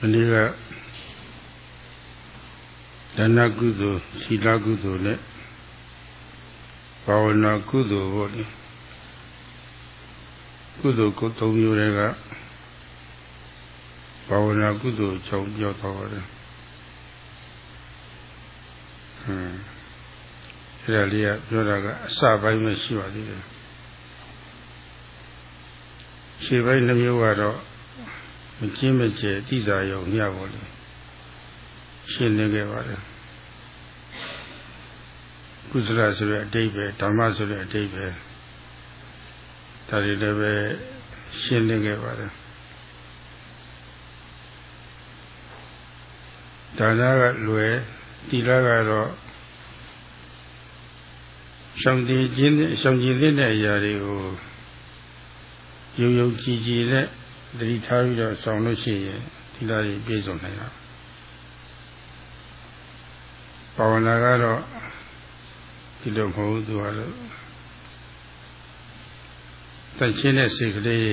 မနေ့ကဒါနကုသိုလ်သီလကုသိုလ်နဲ့ဘာဝနာကုသိုလ်ပေါ့လေကုသိုလ်ကိုသုံးမျိုးတွေကဘာဝနာကုသိုလ်ကြောင့်ပြောတော့တယ်ဟွန်းအဲ့ဒါလေးကပြောတာကအစပိုင်းပဲရှိပါသေးတယ်ရှေ့ပိုင်းနှမျိုးကတော့ မကျင်းမကျဲတိသာယုံညပါလေရှင်းနေခဲ့ပါတယ်ကုသလဆိုတဲ့အတိတ်ပဲဓမ္မဆိုတဲ့အတိတ်ပဲဒါတွေလည်းပဲရှင်းနေခဲ့ပါတယ်ဒါနကလွယ်တိလကတော့ရှောင်တည်ခြင်းရှောင်ကြည်တဲ့အရာတွေကိုယုံယုံကြည်ကြည်နဲ့ တတိထားပြီးတော့ဆောင်လို့ရှိရင်ဒီလားကြီးပြည့်စုံနိုင်တာဘာဝနာကတော့ဒီလိုမဟုတ်သူကတော့တန်ရှင်းတဲ့စိတ်ကလေး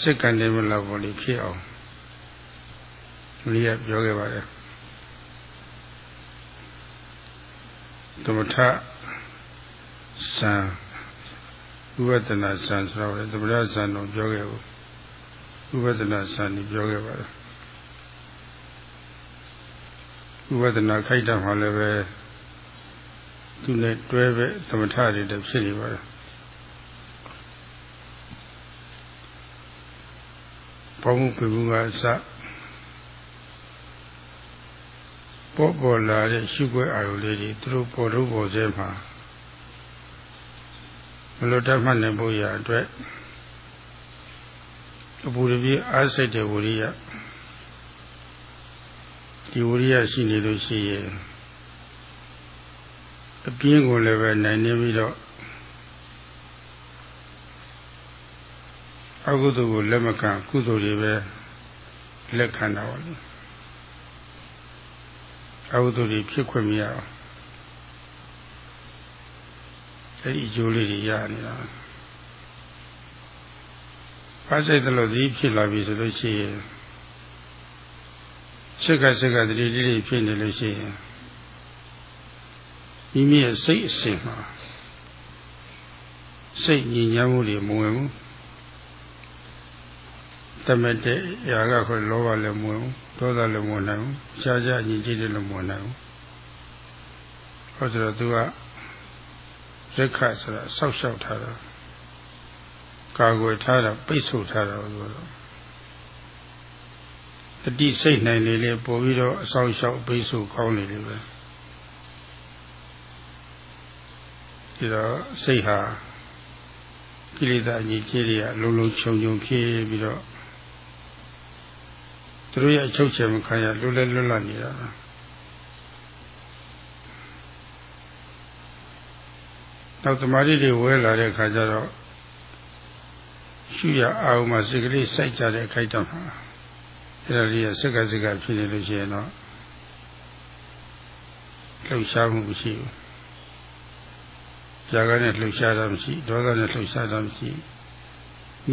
စိတ်ကနေမလောက်ပေါ်လိဖြစ်အောင်လူရပြောခဲ့ပါတယ်သမထစံဥပဒနာစံဆိုတော့သမထစံတော့ပြောခဲ့ဘူး ဥပဒနာစံนี่ပြောခဲ့ပါတယ်ဥပဒနာခိုက်တာမှလည်းပဲသူနဲ့တွဲပဲသမထတွေတည်းဖြစ်နေပါတယ်ဘောမှုပြမှုကအစပေါ်ပေါ်လာတဲ့ရှုွက်အာရုံလေးတွေသူတို့ပေါ်တော့ပေါ်စေမှာမလွတ်တတ်မှတ်နိုင်ဖို့ရအတွက် အပူတပြည့်အားစိတ်တဲ့ဝိရိယဒီဝိရိယရှိနေလို့ရှိရင်အပြင်းကိုလည်းပဲနိုင်နေပြီးတော့အကုသိုလ်ကိုလက်မခံကုသိုလ်တွေပဲလက်ခံတာပါလို့အကုသိုလ်တွေဖြစ်ခွင့်မရအောင်အဲ့ဒီအကျိုးလေးတွေရနေတာ ဖားစိတ်တလို့ဒီဖြစ်လာပြီဆိုလို့ရှိရင်စိတ်ကစိတ်ကတတိတိဖြစ်နေလို့ရှိရင်မိမိရဲ့စိတ်အစဉ်မှာစိတ်ညဉ့်ညမ်းမှုတွေမဝင်ဘူးတမတဲ့ရာဂခေါ်လောဘလည်းမဝင်ဘူးဒေါသလည်းမဝင်နိုင်ဘူးရှားရှားညဉ့်ကြည့်တယ်လည်းမဝင်နိုင်ဘူးဟောဆိုတော့သူကရက္ခဆိုတာစောက်ရှောက်ထားတာ ကာကွယ်ထားတာပိတ်ဆို့ထားတာလို့ဆိုတော့တတိစိတ်နိုင်လေလေပို့ပြီးတော့အဆောင်ရှောက်ပိတ်ဆို့ကောင်းနေလေပဲဒီတော့စိတ်ဟာကိလေသာအကြီးကြီးတွေကလုံလုံခြုံခြုံဖြစ်ပြီးတော့သူတို့ရဲ့အချုပ်ချယ်မခံရလွတ်လဲလွတ်လပ်နေတာနောက်သမာဓိတွေဝဲလာတဲ့အခါကျတော့ ရှုရအောင်မှစိတ်ကလေးစိုက်ကြတဲ့အခိုက်တော့မှာအဲ့ဒါလေးကစက္ကစက္ကဖြစ်နေလို့ရှိရင်တော့လှုပ်ရှားမှုမရှိဘူးဇာကနဲ့လှုပ်ရှားတာမရှိဒေါသနဲ့လှုပ်ရှားတာမရှိ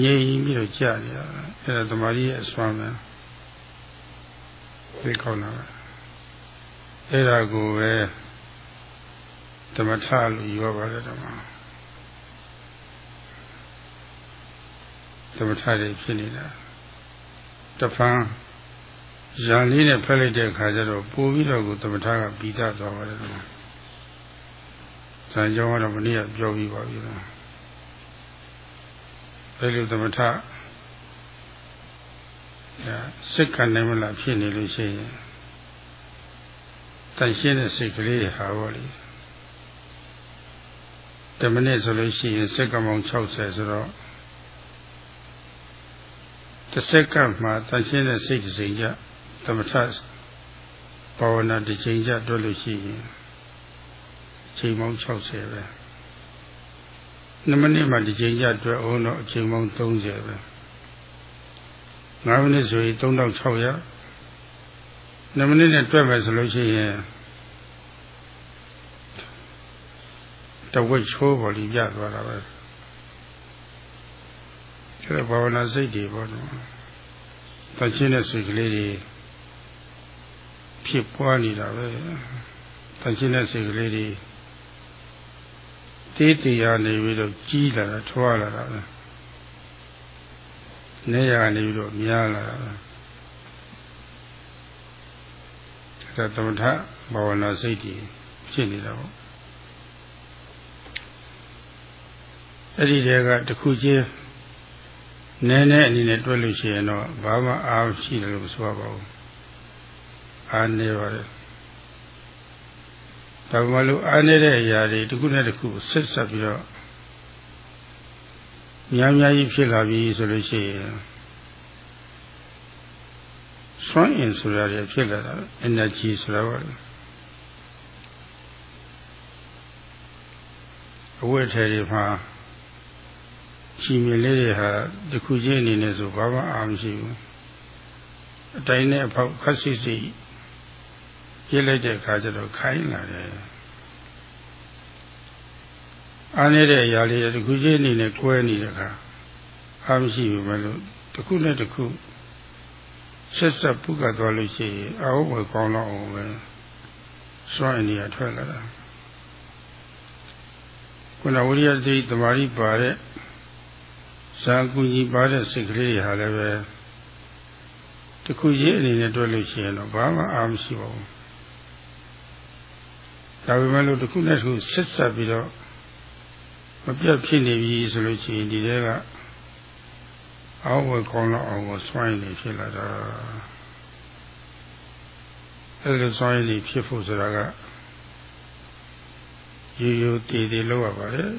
ငြိမ်ပြီးတော့ကြာနေတာအဲ့ဒါသမာဓိရဲ့အစွမ်းပဲသိကောင်းတာအဲ့ဒါကိုပဲဓမ္မထလို့ပြောပါတယ်ဓမ္မ သမထတွေဖြစ်နေတာတဖန်ရန်လေးနဲ့ဖက်လိုက်တဲ့အခါကျတော့ပို့ပြီးတော့ကိုသမထကပြီးသားသွားပါတယ်ဓမ္မဇန်ကြောင်းကတော့မနေ့ကပြောပြီးပါပြီလားအဲလိုသမထစိတ်ခံနိုင်မလားဖြစ်နေလို့ရှိရင်တန်ရှင်းတဲ့စိတ်ကလေးတွေဟာပေါ့လေတမနစ်ဆိုလို့ရှိရင်စက္ကမောင်60ဆိုတော့ တစ်စက္ကန့်မှာတန်ရှင်းတဲ့စိတ်တစ်စိမ်ကြသမထဘာဝနာတစ်ချိန်ကြတွက်လို့ရှိရင်ချိန်ပေါင်း60ပဲ2မိနစ်မှတစ်ချိန်ကြတွက်အောင်တော့အချိန်ပေါင်း30ပဲ9မိနစ်ဆိုရင်3600 2မိနစ်နဲ့တွက်မယ်ဆိုလို့ရှိရင်တဝက်ချိုးပေါ်လီပြသွားတာပဲ အဲဒါဘာဝနာစိတ်တွေပေါ့နော်တန်ရှင်းတဲ့စိတ်ကလေးတွေဖြစ်ပွားနေတာပဲတန်ရှင်းတဲ့စိတ်ကလေးတွေတေးတရားနေပြီးတော့ကြီးလာတာထွားလာတာပဲနေရနေပြီးတော့များလာတာပဲဒါသမထဘာဝနာစိတ်ကြီးဖြစ်နေတာပေါ့အဲ့ဒီတည်းကတခုချင်း နည်းနည်းအနေနဲ့တွက်လို့ရှိရင်တော့ဘာမှအားရှိတယ်လို့မဆိုပါဘူးအားနေပါတယ်ဒါမှမဟုတ်အားနေတဲ့အရာတွေတစ်ခုနဲ့တစ်ခုဆက်ဆက်ပြီးတော့များများကြီးဖြစ်လာပြီဆိုလို့ရှိရင်စွမ်းအင်ဆိုတာတွေဖြစ်လာတာ energy ဆိုတာပါအဝတ်ထည်တွေမှာ ချီမြင်လေးတွေဟာဒီခုချင်းအနေနဲ့ဆိုဘာမှအာမရှိဘူးအတိုင်းနဲ့အဖောက်ခက်စီစီပြစ်လိုက်တဲ့အခါကျတော့ခိုင်းလာတယ်အားနေတဲ့အရာလေးတခုချင်းအနေနဲ့ကွဲနေတဲ့အခါအာမရှိဘူးမလို့တခုနဲ့တခုဆက်ဆက်ပုကသွားလို့ရှိရင်အဟုတ်ဝယ်ကောင်းတော့အောင်ပဲစွန့်အနေရထွက်လာတာခုနဝိရိယတိတမာရီပါတဲ့ ဇာကူကြီးပါတဲ့စိတ်ကလေးတွေဟာလည်းပဲတခုရေးအနေနဲ့တွေ့လို့ရှိရင်တော့ဘာမှအာမရှိပါဘူးဒါပေမဲ့လို့တခုနဲ့တခုဆက်ဆက်ပြီးတော့မပြတ်ဖြစ်နေပြီဆိုလို့ရှိရင်ဒီတဲကအောက်ဝကောင်းတော့အောင်ကိုစွန့်နေဖြစ်လာတာအဲ့လိုစွန့်နေဖြစ်ဖို့ဆိုတာကရိုးရိုးတည်တည်လောက်ရပါတယ်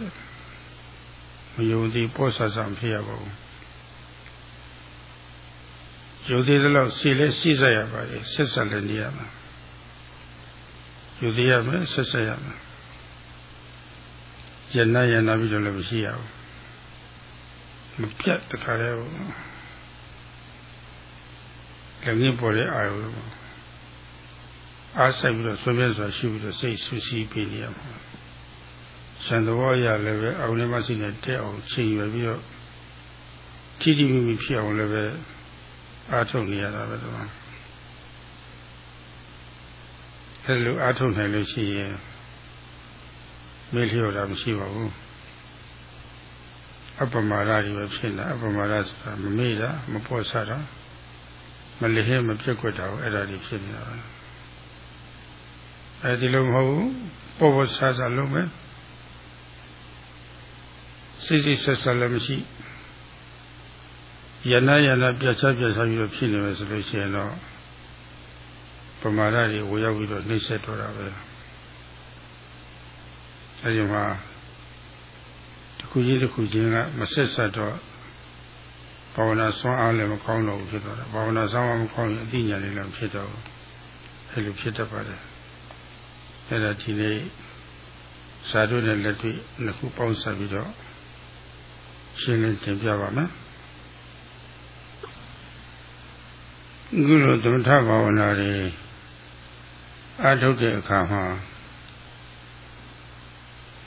မယုံသေးပောဆဆံဖြစ်ရပါဘူးယုံသေးတဲ့လောက်စီလဲစီးဆက်ရပါလေဆက်ဆက်လည်းနေရမှာယုံသေးရမယ်ဆက်ဆက်ရမယ်ယနာယနာပြီးတော့လည်းမရှိရဘူးမပြတ်တခါလဲဘူးလည်းငင်းပေါ်တဲ့အာရုံအားဆိုင်ပြီးတော့ဆွေးပြစွာရှိပြီးတော့စိတ်ဆူဆီးပေးနေရမှာ ဆံတော်ရလည်းပဲအောင်လည်းမရှိနဲ့တက်အောင်ချိန်ရွယ်ပြီးတော့ထိတိမိမိဖြစ်အောင်လည်းပဲအားထုတ်နေရတာပဲတော့အဲလိုအားထုတ်နိုင်လို့ရှိရင်မေ့လျော့တာမရှိပါဘူးအပမာဒတွေပဲဖြစ်လာအပမာဒဆိုတာမမေ့တာမပေါ်ဆတာမလဟဲမပြက်ွက်တာအဲ့ဒါတွေဖြစ်နေတာအဲဒီလိုမဟုတ်ဘူးပေါ်ပေါ်ဆဆလုံးမယ် စိတ်စိတ်ဆက်ဆက်လည်းမရှိယနာယနာပြတ်ချပြတ်ချပြီးတော့ဖြစ်နေမယ်ဆိုလို့ရှိရင်တော့ပမာဒတွေဝရောက်ပြီးတော့နှိမ့်ဆက်တော့တာပဲအဲဒီမှာတစ်ခုချင်းတစ်ခုချင်းကမဆက်ဆက်တော့ဘာဝနာဆွမ်းအားလည်းမကောင်းတော့ဘူးဖြစ်တော့တာဘာဝနာဆွမ်းအားမကောင်းရင်အသိဉာဏ်လေးလည်းဖြစ်တော့အဲလိုဖြစ်တတ်ပါတယ်အဲဒါဒီနေ့စာတို့နဲ့လက်တွေ့နှစ်ခုပေါင်းစပ်ပြီးတော့ ရှင်းလင်းတင်ပြပါမယ်အခုလိုသမထဘာဝနာတွေအားထုတ်တဲ့အခါမှာ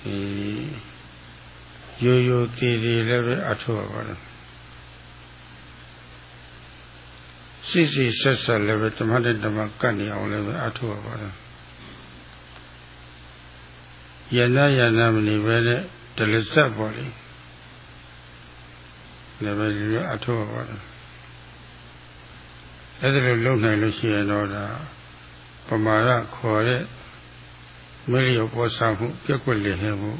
ဒီရိုးရိုးတည်တည်လည်းပဲအထုတ်ရပါတယ်စိစိဆက်ဆက်လည်းပဲဓမ္မတဲ့ဓမ္မကတ်နေအောင်လည်းပဲအထုတ်ရပါတယ်ယန္တယန္တမနေပဲနဲ့ဒလစက်ပေါ်လေ လည်းပဲဒီလိုအထောက်ပါတယ်အဲ့ဒါလိုလုပ်နိုင်လို့ရှိရင်တော့ဒါပမာဒခေါ်တဲ့မလျောပေါ်ဆောင်မှုပြက်ကွက်လည်ဟဲမှု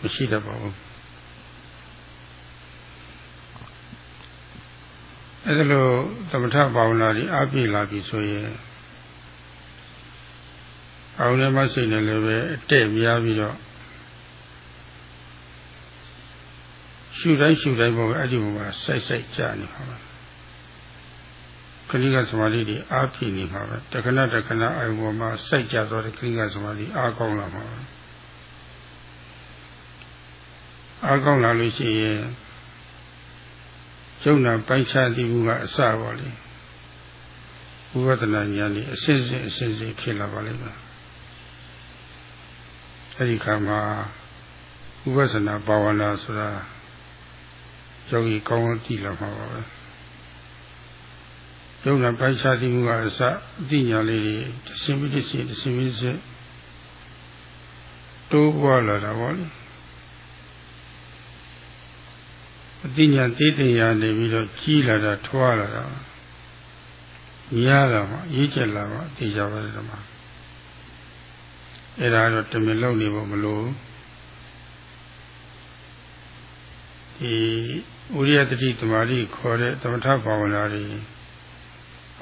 မရှိတတ်ပါဘူးအဲ့ဒါလိုသမထဘာဝနာကြီးအပြည့်လာပြီဆိုရင်အောင်လည်းမရှိနေလည်းပဲအတဲ့များပြီးတော့ ရှုတိုင်းရှုတိုင်းပေါ်အဲ့ဒီမှာစိုက်စိုက်ကြာနေပါပဲခလိကသမာဓိတွေအားပြည့်နေပါပဲတခဏတခဏအယုံပေါ်မှာစိုက်ကြသွားတဲ့ခလိကသမာဓိအားကောင်းလာပါပဲအားကောင်းလာလို့ရှိရင်ကျုံနာပိုင်းခြားသိမှုကအစပါလေဝိပဿနာဉာဏ်นี่အစစ်စစ်အစစ်စစ်ဖြစ်လာပါလိမ့်မယ်အဲဒီခါမှာဝိပဿနာဘာဝနာဆိုတာ ယောဂီကောင်းကောင်းကြည့်လာမှာပါပဲယုံနာပိုင်းခြားသိမှုကအစအသိဉာဏ်လေးတွေတစ်စင်ပြီးတစ်စင်တစ်စင်ပြီးတစ်စင်တိုးပွားလာတာပေါ့လေအသိဉာဏ်သိတဲ့ရာနေပြီးတော့ကြီးလာတာထွားလာတာမြားလာမှရေးချက်လာမှသိကြပါလိမ့်မယ်အဲ့ဒါတော့တမင်လုံးနေဖို့မလိုဒီ ဥရိယတတိတမာတိခေါ်တဲ့သမထဘာဝနာတွေ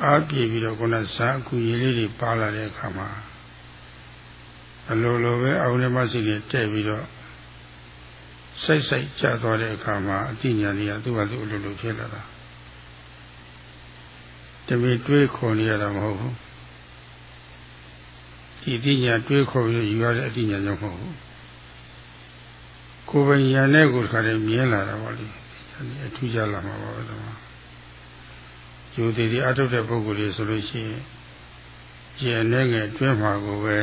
အားပြည့်ပြီးတော့ခုနဇာအကူရည်လေးတွေပါလာတဲ့အခါမှာအလိုလိုပဲအောင်းထဲမှစိတ်နဲ့တဲ့ပြီးတော့စိတ်စိတ်ကျသွားတဲ့အခါမှာအတိညာကြီးကသူ့ဘာသူ့အလိုလိုဖြစ်လာတာတမီတွေးခေါ်နေရတာမဟုတ်ဘူးဒီအတိညာတွေးခေါ်ပြီးယူရတဲ့အတိညာကြောင့်မဟုတ်ဘူးကိုယ်ပိုင်ညာနဲ့ကိုယ်ခါတည်းမြင်လာတာပါလေ အထူးကြလာမှာပါပဲတော့ယူသေးသေးအထုတ်တဲ့ပုဂ္ဂိုလ်တွေဆိုလို့ရှိရင်ကျန်နေငယ်တွင်းမှာကိုပဲ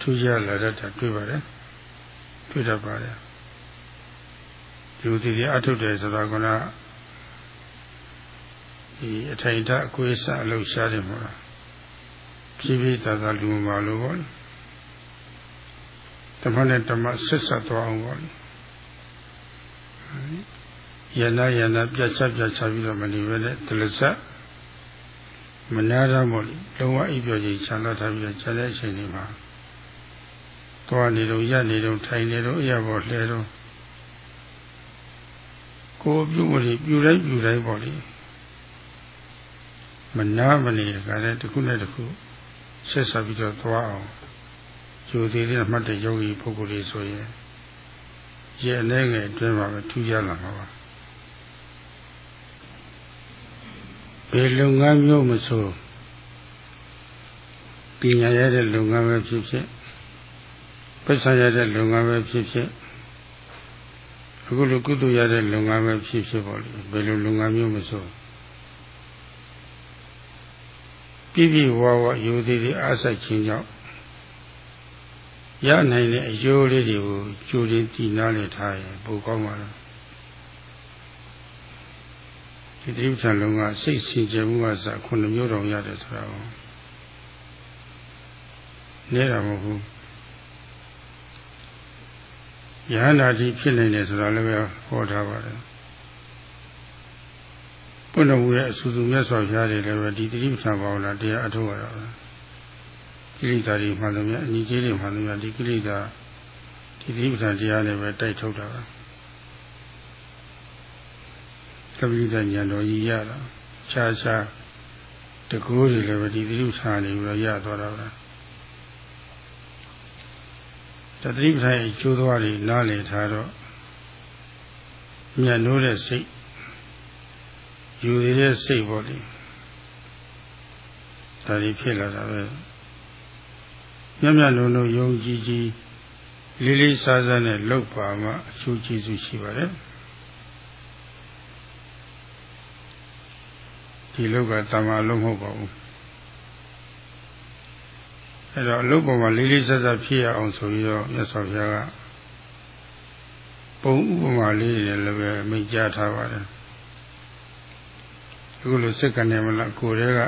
ထူးခြားလာတတ်တာတွေ့ပါတယ်တွေ့တတ်ပါတယ်ယူသေးသေးအထုတ်တယ်ဆိုတာကဒီအထိုင်ထအကွေးစအလုပ်ရှားတယ်မဟုတ်လားဖြည်းဖြည်းသာသာလူမှာလို့ပေါ့ဓမ္မနဲ့ဓမ္မဆက်ဆက်သွားအောင်ပေါ့ ယန္နာယန္နာပြတ်ချက်ပြတ်ချက်ပြီးတော့မနေပဲနဲ့ဒလဇတ်မနာရမို့လုံးဝအိပ်ပျော်ခြင်းချမ်းသာထားပြီးတော့ခြားတဲ့အချိန်တွေမှာသွားနေတော့ရနေတော့ထိုင်နေတော့အရာပေါ်လှဲတော့ကိုယ်ပြုမှုတွေပြုတိုင်းပြုတိုင်းပေါ့လေမနာမနေကြတဲ့တစ်ခုနဲ့တစ်ခုဆက်ဆက်ပြီးတော့သွားအောင်ဂျိုသေးလေးမှတ်တဲ့ယောဂီပုဂ္ဂိုလ်တွေဆိုရင် ရဲ့အနေငယ်အတွင်းမှာပဲထူးခြားလာမှာပါဘယ်လုပ်ငန်းမျိုးမဆိုပညာရတဲ့လုပ်ငန်းပဲဖြစ်ဖြစ်ပတ်စံရတဲ့လုပ်ငန်းပဲဖြစ်ဖြစ်အခုလိုကုသိုလ်ရတဲ့လုပ်ငန်းပဲဖြစ်ဖြစ်ပေါ့လေဘယ်လိုလုပ်ငန်းမျိုးမဆိုပြည့်ပြည့်ဝဝယူသည်တွေအားစိုက်ခြင်းကြောင့် ရနိုင်တဲ့အကျိုးလေးတွေကိုကြိုတင်တည်နာလေထားရင်ပိုကောင်းပါလားဒီတိပ္ပံလုံးကစိတ်စင်ကြယ်မှုကစခုနှစ်မျိုးတောင်ရတယ်ဆိုတာကိုနေတာမဟုတ်ဘူးယဟန္တာတိဖြစ်နိုင်တယ်ဆိုတာလည်းပဲဟောထားပါတယ်ပုဏ္ဏဝူရဲ့အဆူဆူမြတ်စွာဘုရားတွေလည်းပဲဒီတိပ္ပံဘာဝနာတရားအထောက်ရတာပဲ ကိလေသာတွေမှန်သမျှအနိကျေးတွေမှန်သမျှဒီကိလေသာဒီတိပ္ပံတရားနဲ့ပဲတိုက်ထုတ်တာပါသဗ္ဗိဒညာတော်ကြီးရတာခြားခြားတကူတွေလည်းပဲဒီတိပ္ပံနေပြီးတော့ရသွားတာပဲတတိပ္ပံအကျိုးသွားတွေနားလည်ထားတော့မြတ်နိုးတဲ့စိတ်ယူရတဲ့စိတ်ပေါ့လေဒါတွေဖြစ်လာတာပဲ မြတ်မြတ်လုံးလုံးယုံကြည်ကြည်လေးလေးစားစားနဲ့လှုပ်ပါမှအကျိုးကျေးဇူးရှိပါတယ်ဒီလောက်ကတမာလုံးမဟုတ်ပါဘူးအဲ့တော့အလုပ်ပေါ်မှာလေးလေးစားစားဖြစ်ရအောင်ဆိုပြီးတော့မြတ်စွာဘုရားကပုံဥပမာလေးတွေလည်းပဲမိတ်ကြားထားပါတယ်အခုလိုစက်ကနေမလားကိုယ်တည်းက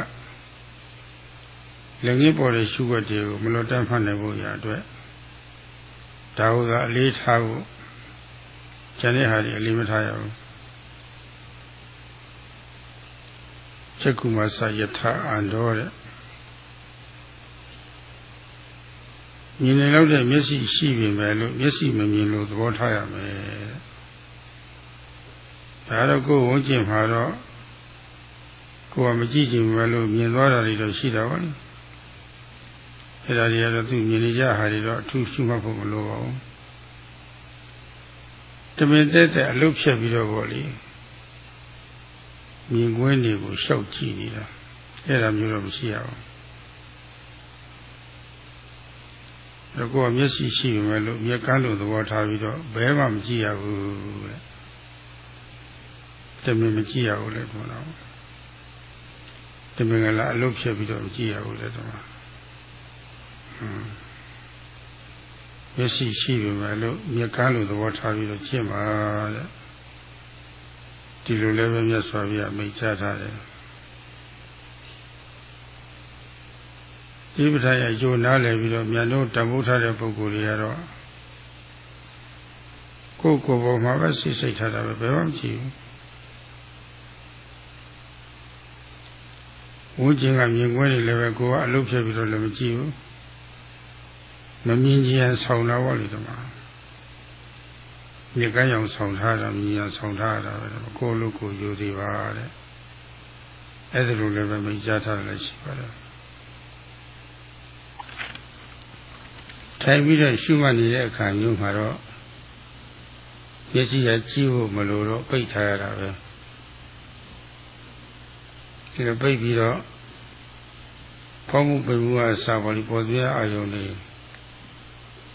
လက်ငင်းပေါ်တဲ့ရှုွက်တွေကိုမလွတ်တမ်းမှတ်နိုင်ဖို့ရအတွက်ဒါဟုကအလေးထားဖို့ကျန်တဲ့ဟာတွေအလေးမထားရဘူးချက်ကုမဆယထာအန္တောတဲ့မြင်နေလို့တဲ့မျက်စိရှိပြီမဲ့လို့မျက်စိမမြင်လို့သဘောထားရမယ်ဒါတော့ကိုယ်ဝန်းကျင်မှာတော့ကိုယ်ကမကြည့်ချင်ဘူးလို့မြင်သွားတာတွေတော့ရှိတာပါလေ အဲ့ဒါတွေကတော့သူမြင်နေကြဟာတွေတော့အထူးရှုမှတ်ဖို့မလိုပါဘူးတမင်သက်သက်အလုတ်ဖြတ်ပြီးတော့ပေါ့လေမြင်ကွင်းတွေကိုရှောက်ကြည့်နေတာအဲ့ဒါမျိုးတော့မရှိရဘူးတော့ကိုယ်ကမျက်စိရှိပြီမဲ့လို့မျက်ကန်းလို့သဘောထားပြီးတော့ဘဲမှမကြည့်ရဘူးတဲ့တမင်မကြည့်ရဘူးလေခေါ်တော့တမင်ကလည်းအလုတ်ဖြတ်ပြီးတော့မကြည့်ရဘူးလေတော့ မျက်စိရှိပြီပဲလို့မျက်ကန်းလိုသဘောထားပြီးတော့ကျင့်ပါတဲ့ဒီလိုလည်းပဲမြတ်စွာဘုရားမိန့်ကြားထားတယ်ဒီပဋ္ဌာယကျိုးနားလည်ပြီးတော့မြန်တို့တံပိုးထားတဲ့ပုဂ္ဂိုလ်တွေကတော့ကိုယ်ကိုယ်ပေါ်မှာပဲစိတ်စိတ်ထားတာပဲဘယ်မှမရှိဘူးဝိဉ္ဇဉ်ကမြင်ကွင်းတွေလည်းပဲကိုယ်ကအလုပ်ဖြစ်ပြီးတော့လည်းမကြည့်ဘူး မမြင်ကြရင်ဆောင်းတာပေါ့လေဒီမှာမြေကမ်းရောင်ဆောင်ထားတာမြင်ရဆောင်ထားတာပဲကိုယ်လို့ကိုယ်ယူသေးပါတဲ့အဲ့ဒါလိုလည်းပဲမိကြားထားတယ်ရှိပါတယ်ထိုင်ပြီးတော့ရှုမှတ်နေတဲ့အခါမျိုးမှာတော့မျက်စိရကြည့်ဖို့မလိုတော့ပိတ်ထားရတာပဲဒီလိုပိတ်ပြီးတော့ဖောင်းမှုပိတ်မှုအစာပေါ်ဒီပေါ်ပြအာယုံလေး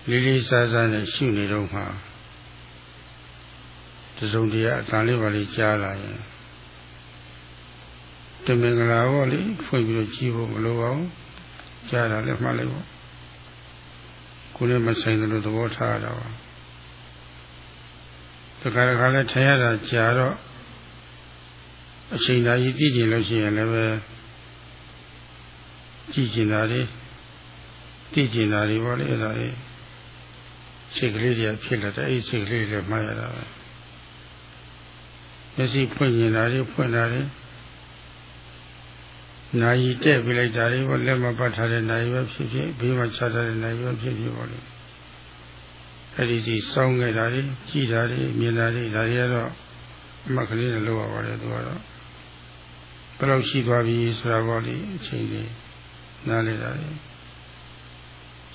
လေးလေးစားစားနဲ့ရှုနေတော့မှတစုံတရာအတန်လေးပါလေးကြားလာရင်တမင်္ဂလာပေါ့လေဖွင့်ပြီးတော့ကြည့်ဖို့မလိုပါဘူးကြားတာလည်းမှတ်လိုက်ပေါ့ကိုယ်လည်းမဆိုင်တယ်လို့သဘောထားရတာပါတခါတခါလဲထိုင်ရတာကြာတော့အချိန်သာကြီးကြည့်ကြည့်လို့ရှိရင်လည်းပဲကြည့်ကျင်တာတွေသိကျင်တာတွေပေါ့လေအဲ့ဒါတွေ စိတ်ကလေးတွေဖြစ်လာတဲ့အဲ့စိတ်ကလေးတွေမှတ်ရတာပဲမျက်စိဖွင့်နေတာတွေဖွင့်တာတွေနာယီတဲ့ပြလိုက်တာတွေပေါ့လက်မပတ်ထားတဲ့နာယီပဲဖြစ်ဖြစ်ဘေးမှာချထားတဲ့နာယီပဲဖြစ်ဖြစ်ပေါ့လေအဲ့ဒီစီစောင်းခဲ့တာတွေကြည်တာတွေမြင်တာတွေဒါတွေကတော့အမှတ်ကလေးနဲ့လောက်ရပါတယ်သူကတော့ဘယ်လောက်ရှိသွားပြီဆိုတာပေါ့လေအချိန်လေးနားလေတာတွေ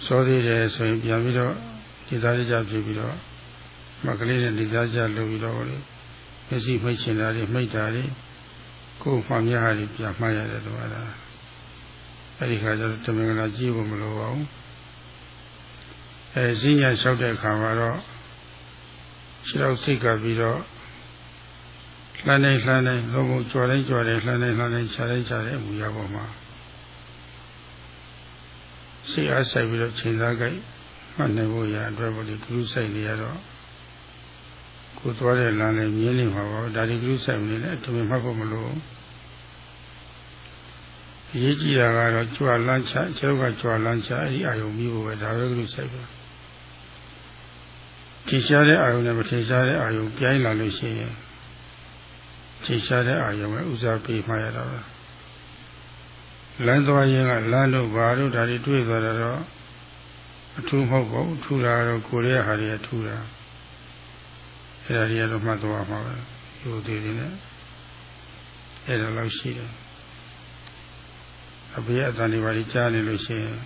စောသေးတယ်ဆိုရင်ပြန်ပြီးတော့ ဒီသားကြဖြစ်ပြီးတော့မှတ်ကလေးနဲ့ဒီသားကြလုပ်ပြီးတော့လေမျက်စိမှိတ်ချင်တာတွေမှိတ်တာတွေကိုယ်မှမြဟာတွေပြန်မှတ်ရတယ်သူကအဲ့ဒီခါကျတော့တမင်္ဂလာကြည့်ဖို့မလိုပါဘူးအဲဈဉ္ညာလျှောက်တဲ့အခါမှာတော့ခြေတော်စိတ်ကပြီးတော့လှမ်းနေလှမ်းနေလုံးဝကြွားတိုင်းကြွားတယ်လှမ်းနေလှမ်းနေခြားတိုင်းခြားတယ်အမူအရာပေါ်မှာစိတ်အားဆိုင်ပြီးတော့ချိန်သားကြိုက် မှတ်နိုင်ဖို့ရအတွက်ပေါ့ဒီဂရုစိုက်နေရတော့ကိုသွားတဲ့လမ်းလည်းမြင်နေမှာပါဒါဒီဂရုစိုက်နေတယ်အထင်မှတ်ဖို့မလိုအရေးကြီးတာကတော့ကြွလန်းချကျုပ်ကကြွလန်းချအဲ့ဒီအာယုံမျိုးပဲဒါပဲဂရုစိုက်ပါထင်ရှားတဲ့အာယုံနဲ့မထင်ရှားတဲ့အာယုံပြိုင်းလာလို့ရှိရင်ထင်ရှားတဲ့အာယုံပဲဥစားပေးမှရတာပဲလမ်းသွားရင်ကလမ်းတို့ဘာတို့ဒါတွေတွေ့သွားတော့ အထူးမဟုတ်ပါဘူးထူတာတော့ကိုရဲဟာတွေထူတာအဲ့ဒါတွေကတော့မှတ်သွားမှာပဲယူသေးတယ်နဲ့အဲ့ဒါလောက်ရှိတယ်အဘေးအတန်တွေပါကြားနေလို့ရှိရင်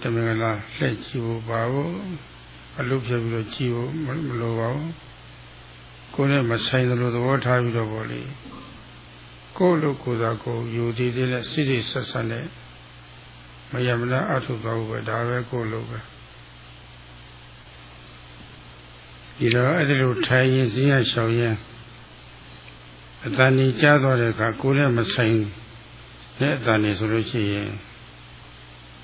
တမင်္ဂလာလှည့်ကြည့်ဖို့ပါဖို့အလုပ်ဖြစ်ပြီးတော့ကြည့်ဖို့မလိုပါဘူးကိုယ်နဲ့မဆိုင်သလိုသဘောထားပြီးတော့ဗောလေကိုယ်လိုကိုယ်သာကိုယ်ယူတည်တဲ့စိစိဆက်ဆက်နဲ့ မယမနာအထုသွားဖို့ပဲဒါပဲကိုယ်လိုပဲဒီတော့အဲ့ဒီလိုထိုင်ရင်ဈေးရရှောင်ရင်အတန်ကြီးကြားသွားတဲ့အခါကိုယ်နဲ့မဆိုင်တဲ့အတန်ကြီးဆိုလို့ရှိရင်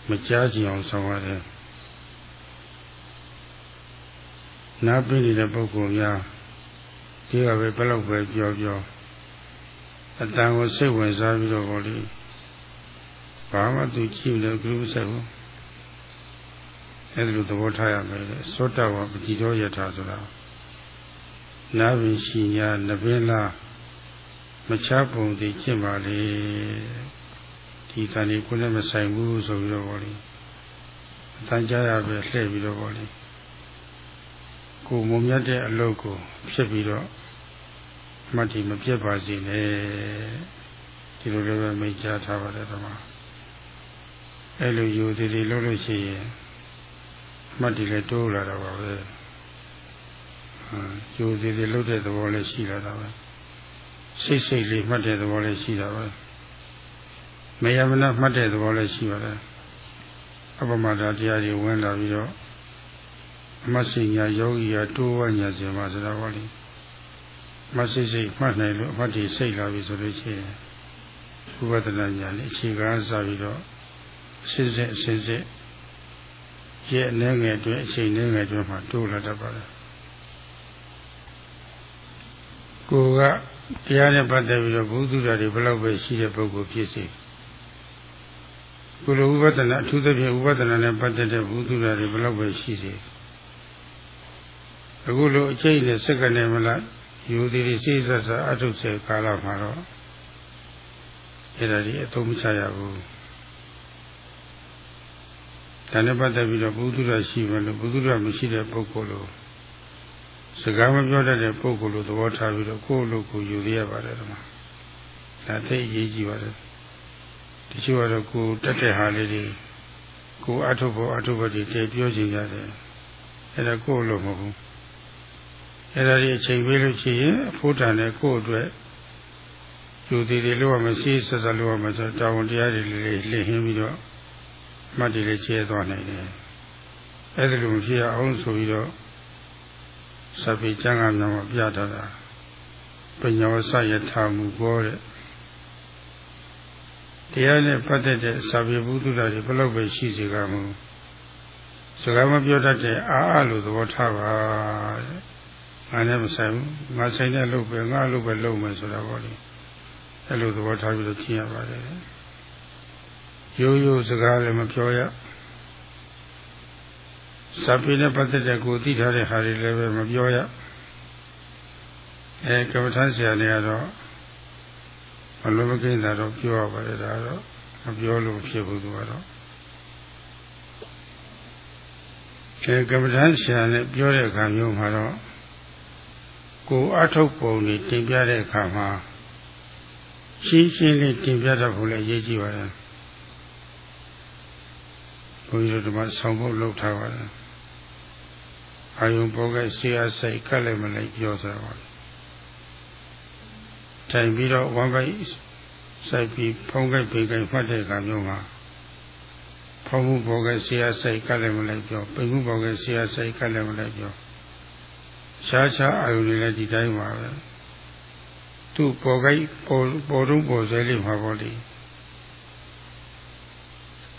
မကြားကြည့်အောင်ဆောင်ရတယ်နားပြီးနေတဲ့ပုဂ္ဂိုလ်များဒီကပဲဘယ်လောက်ပဲပြောပြောအတန်ကိုစိတ်ဝင်စားပြီးတော့ဗောလေ ဘာမှသူကြည့်လို့ပြုစက်ဘူးအဲ့ဒါလိုသဘောထားရမယ်သောတဝပတိတော်ယထာဆိုတာနာဘိရှိညာနဘင်းလားမချပုံတည်ကျင့်ပါလေဒီကံဒီကိုလည်းမဆိုင်ဘူးဆိုပြီးတော့ဗောလေအတန်ကြားရပဲလှည့်ပြီးတော့ဗောလေကိုမုံမြတ်တဲ့အလုပ်ကိုဖြစ်ပြီးတော့မှတ်တည်မပြတ်ပါစေနဲ့ဒီလိုလည်းပဲမိတ်ကြားထားပါတယ်ဓမ္မ အဲ့လိုယူသည်တွေလုပ်လို့ရှိရင်မှတ်တည်လည်းတိုးလာတော့ပါပဲယူသည်တွေလုပ်တဲ့သဘောလည်းရှိလာတာပဲစိတ်စိတ်လေးမှတ်တဲ့သဘောလည်းရှိတာပဲမယမနာမှတ်တဲ့သဘောလည်းရှိပါတယ်အပမဒါတရားတွေဝင်လာပြီးတော့အမစိညာယောဂီယာတိုးဝညာစေမှာဆိုတာဟောလေမစိစိမှတ်နိုင်လို့အမှတ်ဒီစိတ်လာပြီဆိုလို့ရှိရင်ဥပဒနာညာလေးအခြေခံစပြီးတော့အ စစ်စစ်အစစ်စစ်ရဲ့အနေငယ်အတွင်းအချိန်အနေငယ်အတွင်းမှာတိုးလာတတ်ပါတယ်ကိုကတရားနဲ့ပတ်သက်ပြီးတော့ဘုသူဓာတ်တွေဘယ်လောက်ပဲရှိတဲ့ပုဂ္ဂိုလ်ဖြစ်စေကုလိုဥပဒနာအထူးသဖြင့်ဥပဒနာနဲ့ပတ်သက်တဲ့ဘုသူရတွေဘယ်လောက်ပဲရှိသေးအခုလိုအကျိတ်နဲ့စက္ကနဲ့မလားယူသည်တွေစိတ်ဆက်ဆက်အထုစေကာလမှာတော့အဲ့ဒါဒီအသုံးမချရဘူး ဒါနဲ့ပတ်သက်ပြီးတော့ဘုသူရရှိမလို့ဘုသူရမရှိတဲ့ပုဂ္ဂိုလ်လို့စကားမပြောတတ်တဲ့ပုဂ္ဂိုလ်လို့သဘောထားပြီးတော့ကိုယ့်လိုကိုယူရရပါတယ်ဒီမှာဒါသိအရေးကြီးပါတယ်တချို့ကတော့ကိုတက်တဲ့ဟာလေးတွေကိုအထုဖို့အထုဖို့တွေတည်ပြောကြရတယ်အဲ့ဒါကိုယ့်လိုမဟုတ်ဘူးအဲ့ဒါကြီးအချိန်ပေးလို့ရှိရင်အဖို့တန်နဲ့ကိုယ့်အတွက်ယူသေးတယ်လို့မရှိဆက်ဆက်လို့မှဆိုတာဝန်တရားတွေလေးလင့်ဟင်းပြီးတော့ မှတ်တွေလေးကျဲသွားနိုင်တယ်အဲ့ဒါလိုဖြစ်အောင်ဆိုပြီးတော့စပိကျမ်းကမြောင်ပြထားတာပညာဝဆယထာမူဘောတဲ့တရားနဲ့ပတ်သက်တဲ့စာပေဘုဒ္ဓတွေဘယ်လောက်ပဲရှိစေကမူစကားမပြောတတ်တဲ့အာအလိုသဘောထားပါတဲ့ငါနဲ့မဆိုင်ဘူးငါဆိုင်တဲ့လုပ်ပဲငါလုပ်ပဲလုပ်မယ်ဆိုတာပေါ့လေအဲ့လိုသဘောထားပြီးတော့ကျင့်ရပါတယ် ရိုးရိုးစကားလည်းမပြောရစာပေနဲ့ပတ်သက်တဲ့ကိုသိထားတဲ့ဟာတွေလည်းပဲမပြောရအဲကမ္ဘာထဆရာတွေကတော့မလိုမကိန်းတာတော့ပြောရပါတယ်ဒါတော့မပြောလို့ဖြစ်ဘူးသူကတော့အဲကမ္ဘာထဆရာနဲ့ပြောတဲ့အခါမျိုးမှာတော့ကိုအထုတ်ပုံတွေတင်ပြတဲ့အခါမှာရှင်းရှင်းလေးတင်ပြတတ်ဖို့လည်းအရေးကြီးပါတယ် ဘုန်းကြီးတို့ဒီမှာဆောင်းဖို့လုပ်ထားပါတယ်အာယုံပေါ်ကဆရာစိတ်ကလည်းမလိုက်ပြောဆိုတာပါထိုင်ပြီးတော့ဝမ်းပိုက်စိုက်ပြီးဖုံးကြိုက်ပေကြိုက်ဖတ်တဲ့အခါမျိုးမှာဖုံးမှုပေါ်ကဆရာစိတ်ကလည်းမလိုက်ပြောပိမှုပေါ်ကဆရာစိတ်ကလည်းမလိုက်ပြောရှားရှားအာယုံတွေလည်းဒီတိုင်းပါပဲသူ့ပေါ်ကြိုက်ပေါ်ပေါ်တုံးပေါ်ဆွဲလေးမှာပေါ့လေ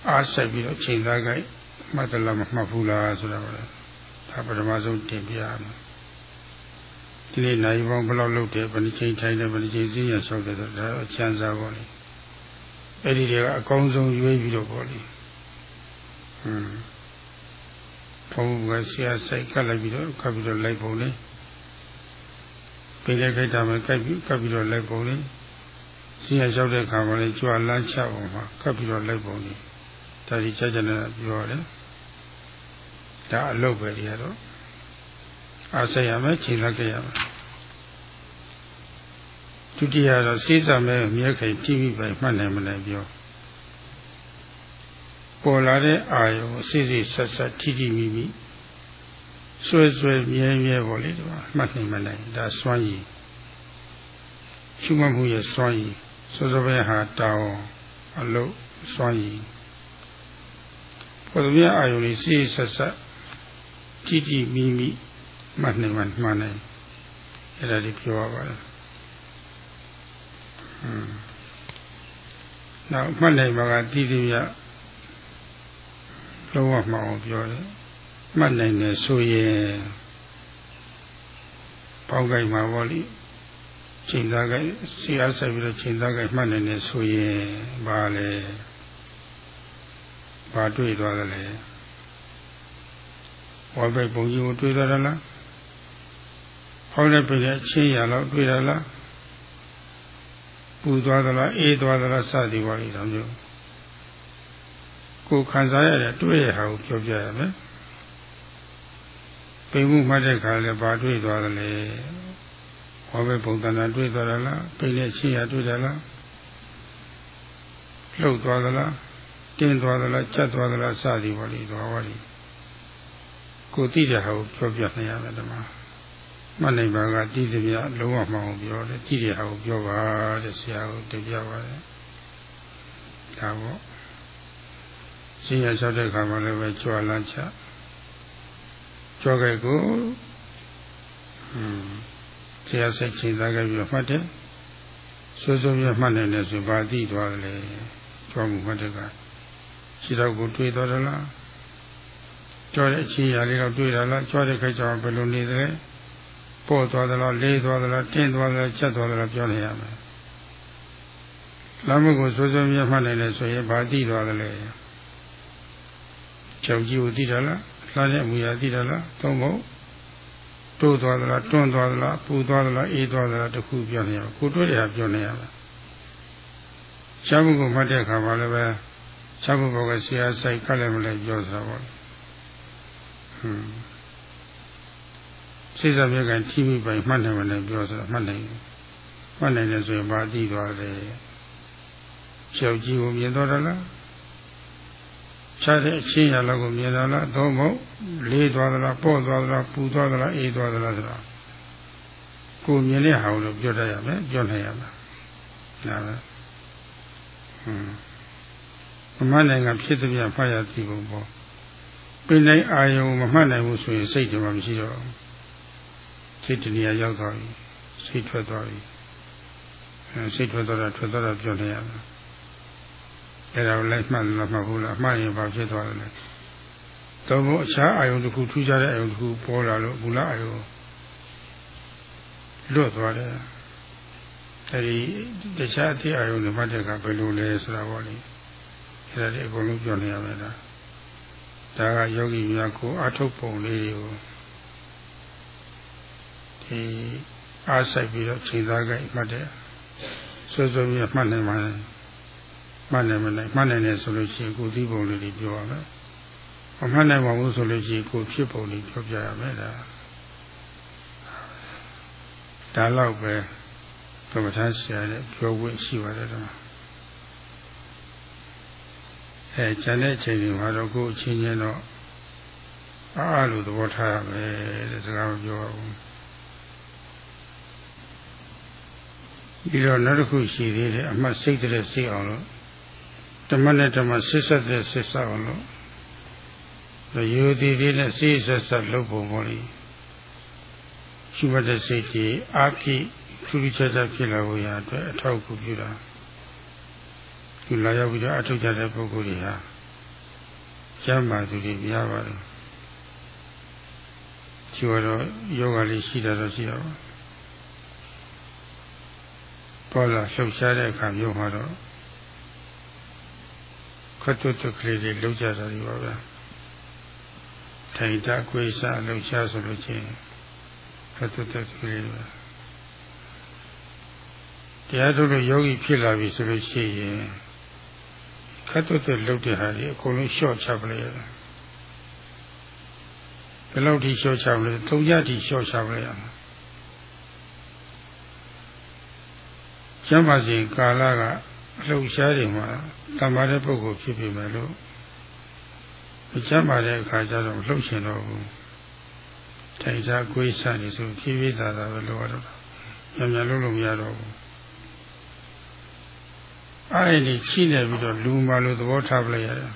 အားဆက်ပြီးတော့ချိန်သားကြိုက်မှတ်တယ်လားမမှတ်ဘူးလားဆိုတာပါလေဒါပထမဆုံးတင်ပြရမယ်ဒီနေ့နိုင်ပေါင်းဘယ်လောက်လုပ်တယ်ဘယ်နှချိန်ထိုင်တယ်ဘယ်နှချိန်စည်းရဆောက်တယ်ဆိုတာဒါအချမ်းစားပေါ့လေအဲ့ဒီတွေကအကောင်းဆုံးရွေးပြီးတော့ပေါ့လေဟွန်းဘုံကဆရာစိုက်ကပ်လိုက်ပြီးတော့ကပ်ပြီးတော့လိုက်ပုံလေပြေးတဲ့ခိုက်တာမှာကပ်ပြီးကပ်ပြီးတော့လိုက်ပုံလေဆရာလျှောက်တဲ့ခါမှာလေကြွာလန်းချပုံမှာကပ်ပြီးတော့လိုက်ပုံလေ ဒါဒီချက်ချက်နဲ့ပြောရတယ်ဒါအလုပ်ပဲဒီကတော့အားဆက်ရမယ်ချိန်လက်ကြရမယ်ဒုတိယတော့စေးစမဲ့မြဲခိုင်ကြည့်ပြီးပဲမှတ်နိုင်မလဲပြောပေါ်လာတဲ့အာယုံစိစိဆက်ဆက်ထိထိမိမိဆွဲဆွဲမြဲမြဲပေါ့လေဒီမှာမှတ်နိုင်မလဲဒါစွမ်းရည်ရှုမှတ်မှုရဲ့စွမ်းရည်စောစောပဲဟာတောင်းအလုတ်စွမ်းရည် ပေါ်သမျှအာယုံလေးစိစိဆက်ဆက်ထိထိမိမိမှတ်နိုင်မှမှတ်နိုင်အဲ့ဒါလေးပြောရပါတယ်ဟွန်းနောက်မှတ်နိုင်ပါကတိတိယလုံးဝမှအောင်ပြောတယ်မှတ်နိုင်တယ်ဆိုရင်ပေါင်းကြိုက်မှာပေါ့လေချိန်သားကြိုက်ဆရာဆက်ပြီးတော့ချိန်သားကြိုက်မှတ်နိုင်တယ်ဆိုရင်ဘာလဲ ဘာတွေ့သွားသလဲဝါဘက်ပုံကြီးကိုတွေ့သွားတယ်လားဟောတဲ့ပြည့်ချင်းရတော့တွေ့ရလားပူသွားသလားအေးသွားသလားစသည်ပါလိမ့်တော့မျိုးကိုခံစားရတဲ့တွေ့ရဟာကိုပြောပြရမယ်ပိမှုမှတ်တဲ့ခါလဲဘာတွေ့သွားသလဲဟောပဲပုံသဏ္ဍာန်တွေ့သွားသလားပိနဲ့ချင်းရတွေ့တယ်လားလှုပ်သွားသလား တင်းသွားသလားကြက်သွားသလားစသည်ပါလိမ့်သွားပါလိမ့်ကိုသိတဲ့ဟာကိုပြောပြနေရမယ်ဓမ္မမှတ်နိုင်ပါကတည်စမြလုံးဝမှအောင်ပြောတယ်ကြည့်တဲ့ဟာကိုပြောပါတဲ့ဆရာကိုတင်ပြပါတယ်ဒါပေါ့ရှင်းရလျှောက်တဲ့ခါမှာလည်းပဲကြွာလန်းချကြွားခဲ့ကိုဟွန်းဆရာစိတ်ချိန်သားခဲ့ပြီးတော့မှတ်တယ်စိုးစိုးပြမှတ်နိုင်တယ်ဆိုဘာသိသွားတယ်လဲကြွားမှုမှတ်တဲ့က ခြေတော့ကိုတွေးတော်တယ်လားကြွားတဲ့အချင်းရာလေးတော့တွေးတာလားကြွားတဲ့ခိုက်ကြောင်ဘယ်လိုနေတယ်ပို့သွားသလားလေးသွားသလားတင်းသွားသလားချက်သွားသလားပြောနေရမယ်လမ်းမကိုစိုးစိုးမြတ်မှတ်နိုင်တယ်ဆိုရင်ဘာသိသွားတယ်လဲကြောက်ကြီးကိုသိတယ်လားလှမ်းတဲ့အမူအရာသိတယ်လားသုံးဖို့တိုးသွားသလားတွန်းသွားသလားပူသွားသလားအေးသွားသလားတခုပြောနေရကိုတွေ့ရပြောနေရပါရှားမှုကိုမှတ်တဲ့အခါမှာလည်းပဲ ရှားမှုဘောကဆရာဆိုင်ကလည်းမလဲပြောဆိုတာပေါ့ဟွန်းစိတ်ဆက်မြဲကန်ထိမိပိုင်မှတ်နိုင်မနိုင်ပြောဆိုတာမှတ်နိုင်မှတ်နိုင်တယ်ဆိုရင်ဘာသိသွားလဲရှောက်ကြီးကိုမြင်တော့တယ်လားခြားတဲ့အချင်းရလောက်ကိုမြင်တော့လားသို့မဟုတ်လေးသွားသလားပေါ့သွားသလားပူသွားသလားအေးသွားသလားဆိုတာကိုမြင်တဲ့ဟာကိုပြောတတ်ရမယ်ပြောနိုင်ရမယ်ဒါပဲဟွန်း မမှန်နိုင်ကဖြစ်တဲ့ပြဖတ်ရသိပုံပေါ့ပိနိုင်အာယုံမမှတ်နိုင်ဘူးဆိုရင်စိတ်တွေမှမရှိတော့စိတ်တဏှာရောက်သွားပြီစိတ်ထွက်သွားပြီအဲစိတ်ထွက်သွားတာထွက်သွားတာပြောနေရမယ်အဲ့ဒါကိုလိုက်မှတ်လို့မှတ်ဘူးလားမှတ်ရင်ဘာဖြစ်သွားလဲသုံးဖို့အခြားအာယုံတစ်ခုထူးခြားတဲ့အာယုံတစ်ခုပေါ်လာလို့ဘုလားအာယုံလွတ်သွားတယ်အဲဒီတခြားအတိအာယုံတွေမှတ်တဲ့ကဘယ်လိုလဲဆိုတာပေါ့လေ အဲ့ဒါဒီအကုန်လုံးပြောနေရမယ်ဒါဒါကယောဂီများကိုအထုတ်ပုံလေးကိုဒီအားဆိုင်ပြီးတော့ချိန်သားကြိုက်မှတ်တယ်ဆွဆွပြီးမှတ်နိုင်ပါလေမှတ်နိုင်မနိုင်မှတ်နိုင်တယ်ဆိုလို့ရှိရင်ကိုသိပုံလေးတွေပြောရမယ်မမှတ်နိုင်ပါဘူးဆိုလို့ရှိရင်ကိုဖြစ်ပုံလေးပြောပြရမယ်ဒါဒါတော့ပဲကမ္မထာဆရာနဲ့ပြောခွင့်ရှိပါတယ်တော့ အဲကျန်တဲ့ချိန်တွေမှာတော့ကိုယ်အချင်းချင်းတော့အားလို့သဘောထားရမယ်တဲ့စကားမပြောပါဘူးပြီးတော့နောက်တစ်ခုရှိသေးတယ်အမှတ်စိတ်တဲ့စိတ်အောင်လို့ဓမ္မနဲ့ဓမ္မဆစ်ဆက်တဲ့ဆစ်ဆက်အောင်လို့ရိုသေသေးနဲ့စိတ်ဆက်ဆက်လုပ်ပုံပေါ်လိရှိမှတဲ့စိတ်ကြီးအာခိထူးထူးခြားခြားဖြစ်လာဖို့ရအတွက်အထောက်အကူပြုတာ ဒီလာရောက်ပြီးတော့အထောက်ကြတဲ့ပုဂ္ဂိုလ်တွေဟာကျမ်းမာသူတွေများပါတယ်ကျိုးတော့ယောဂလေးရှိတာတော့ရှိတော့ပေါ်လာလှုပ်ရှားတဲ့အခါမျိုးမှာတော့ခတ်တွတ်ကလေးတွေလှုပ်ကြတာဒီပါပဲထိုင်တာကိုယ်စားလှုပ်ရှားဆိုလို့ချင်းခတ်တွတ်ကလေးတွေတရားထုတ်လို့ယောဂီဖြစ်လာပြီဆိုလို့ရှိရင် ခတ်တွတ်လှုပ်တဲ့ဟာတွေအကုန်လုံးလျှော့ချပလိုက်ရတယ်ဘယ်လောက်ထိလျှော့ချမလဲသုံးရထိလျှော့ချပလိုက်ရမှာကျမ်းပါစဉ်ကာလကအလှူရှားတွေမှာတမ္မာတဲ့ပုဂ္ဂိုလ်ဖြစ်ပြီမယ်လို့မကျမ်းပါတဲ့အခါကျတော့လှုပ်ရှင်တော့ဘူးထိုင်စားကိုယ်ဆန်နေဆိုဖြည်းဖြည်းသာသာပဲလိုရတော့ညံ့ညံ့လုံးလို့မရတော့ဘူး အဲ့ဒီချိနေပြီးတော့လူမှလို့သဘောထားပလိုက်ရတယ်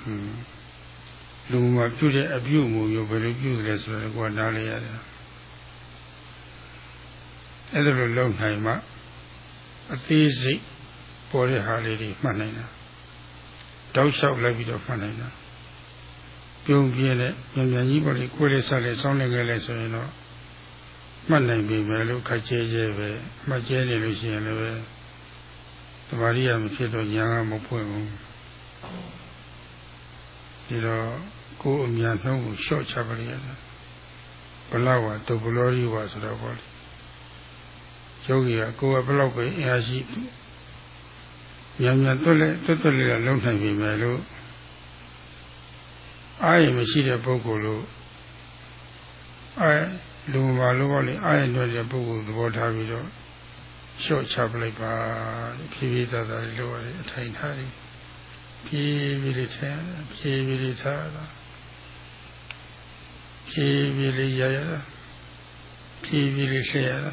ဟွန်းလူမှပြုတဲ့အပြုအမူမျိုးဘယ်လိုပြုတယ်ဆိုတော့ကိုယ်နားလေရတယ်အဲ့ဒါလိုလုပ်နိုင်မှအသေးစိတ်ပေါ်တဲ့ဟာလေးတွေမှတ်နိုင်တာတောက်လျှောက်လိုက်ပြီးတော့မှတ်နိုင်တာပြုံးပြင်းတဲ့ဉာဏ်ဉာဏ်ကြီးပေါ်လေကိုယ်လေးဆက်လေစောင်းနေကြလေဆိုရင်တော့ မှတ်နိုင်ပြီမယ်လို့ခက်ကျဲကျဲပဲမှတ်ကျဲနေလို့ရှိရင်လည်းပဲတမာရိယမဖြစ်တော့ညာကမဖွင့်ဘူးဒီတော့ကိုယ်အမြန်နှုံးကိုရှော့ချပါလိမ့်မယ်ဘလောက်ဝတုတ်ဘလောရီဝဆိုတော့ပေါ့လေယောဂီကကိုယ်ကဘလောက်ပဲအရာရှိညံညံတွက်လက်တွက်တွက်လေးလုံးနိုင်ပြီမယ်လို့အားရမရှိတဲ့ပုဂ္ဂိုလ်လို့အဲ လူမှာလို့ပေါ့လေအားရတဲ့ပုဂ္ဂိုလ်သဘောထားပြီးတော့လျှော့ချပလိုက်ပါဖြည်းဖြည်းသာသာလေးလို့ရတယ်အထိုင်ထားလေးဖြည်းဖြည်းလေးထဲဖြည်းဖြည်းလေးထားတာဖြည်းဖြည်းလေးရရတာဖြည်းဖြည်းလေးဆက်ရတာ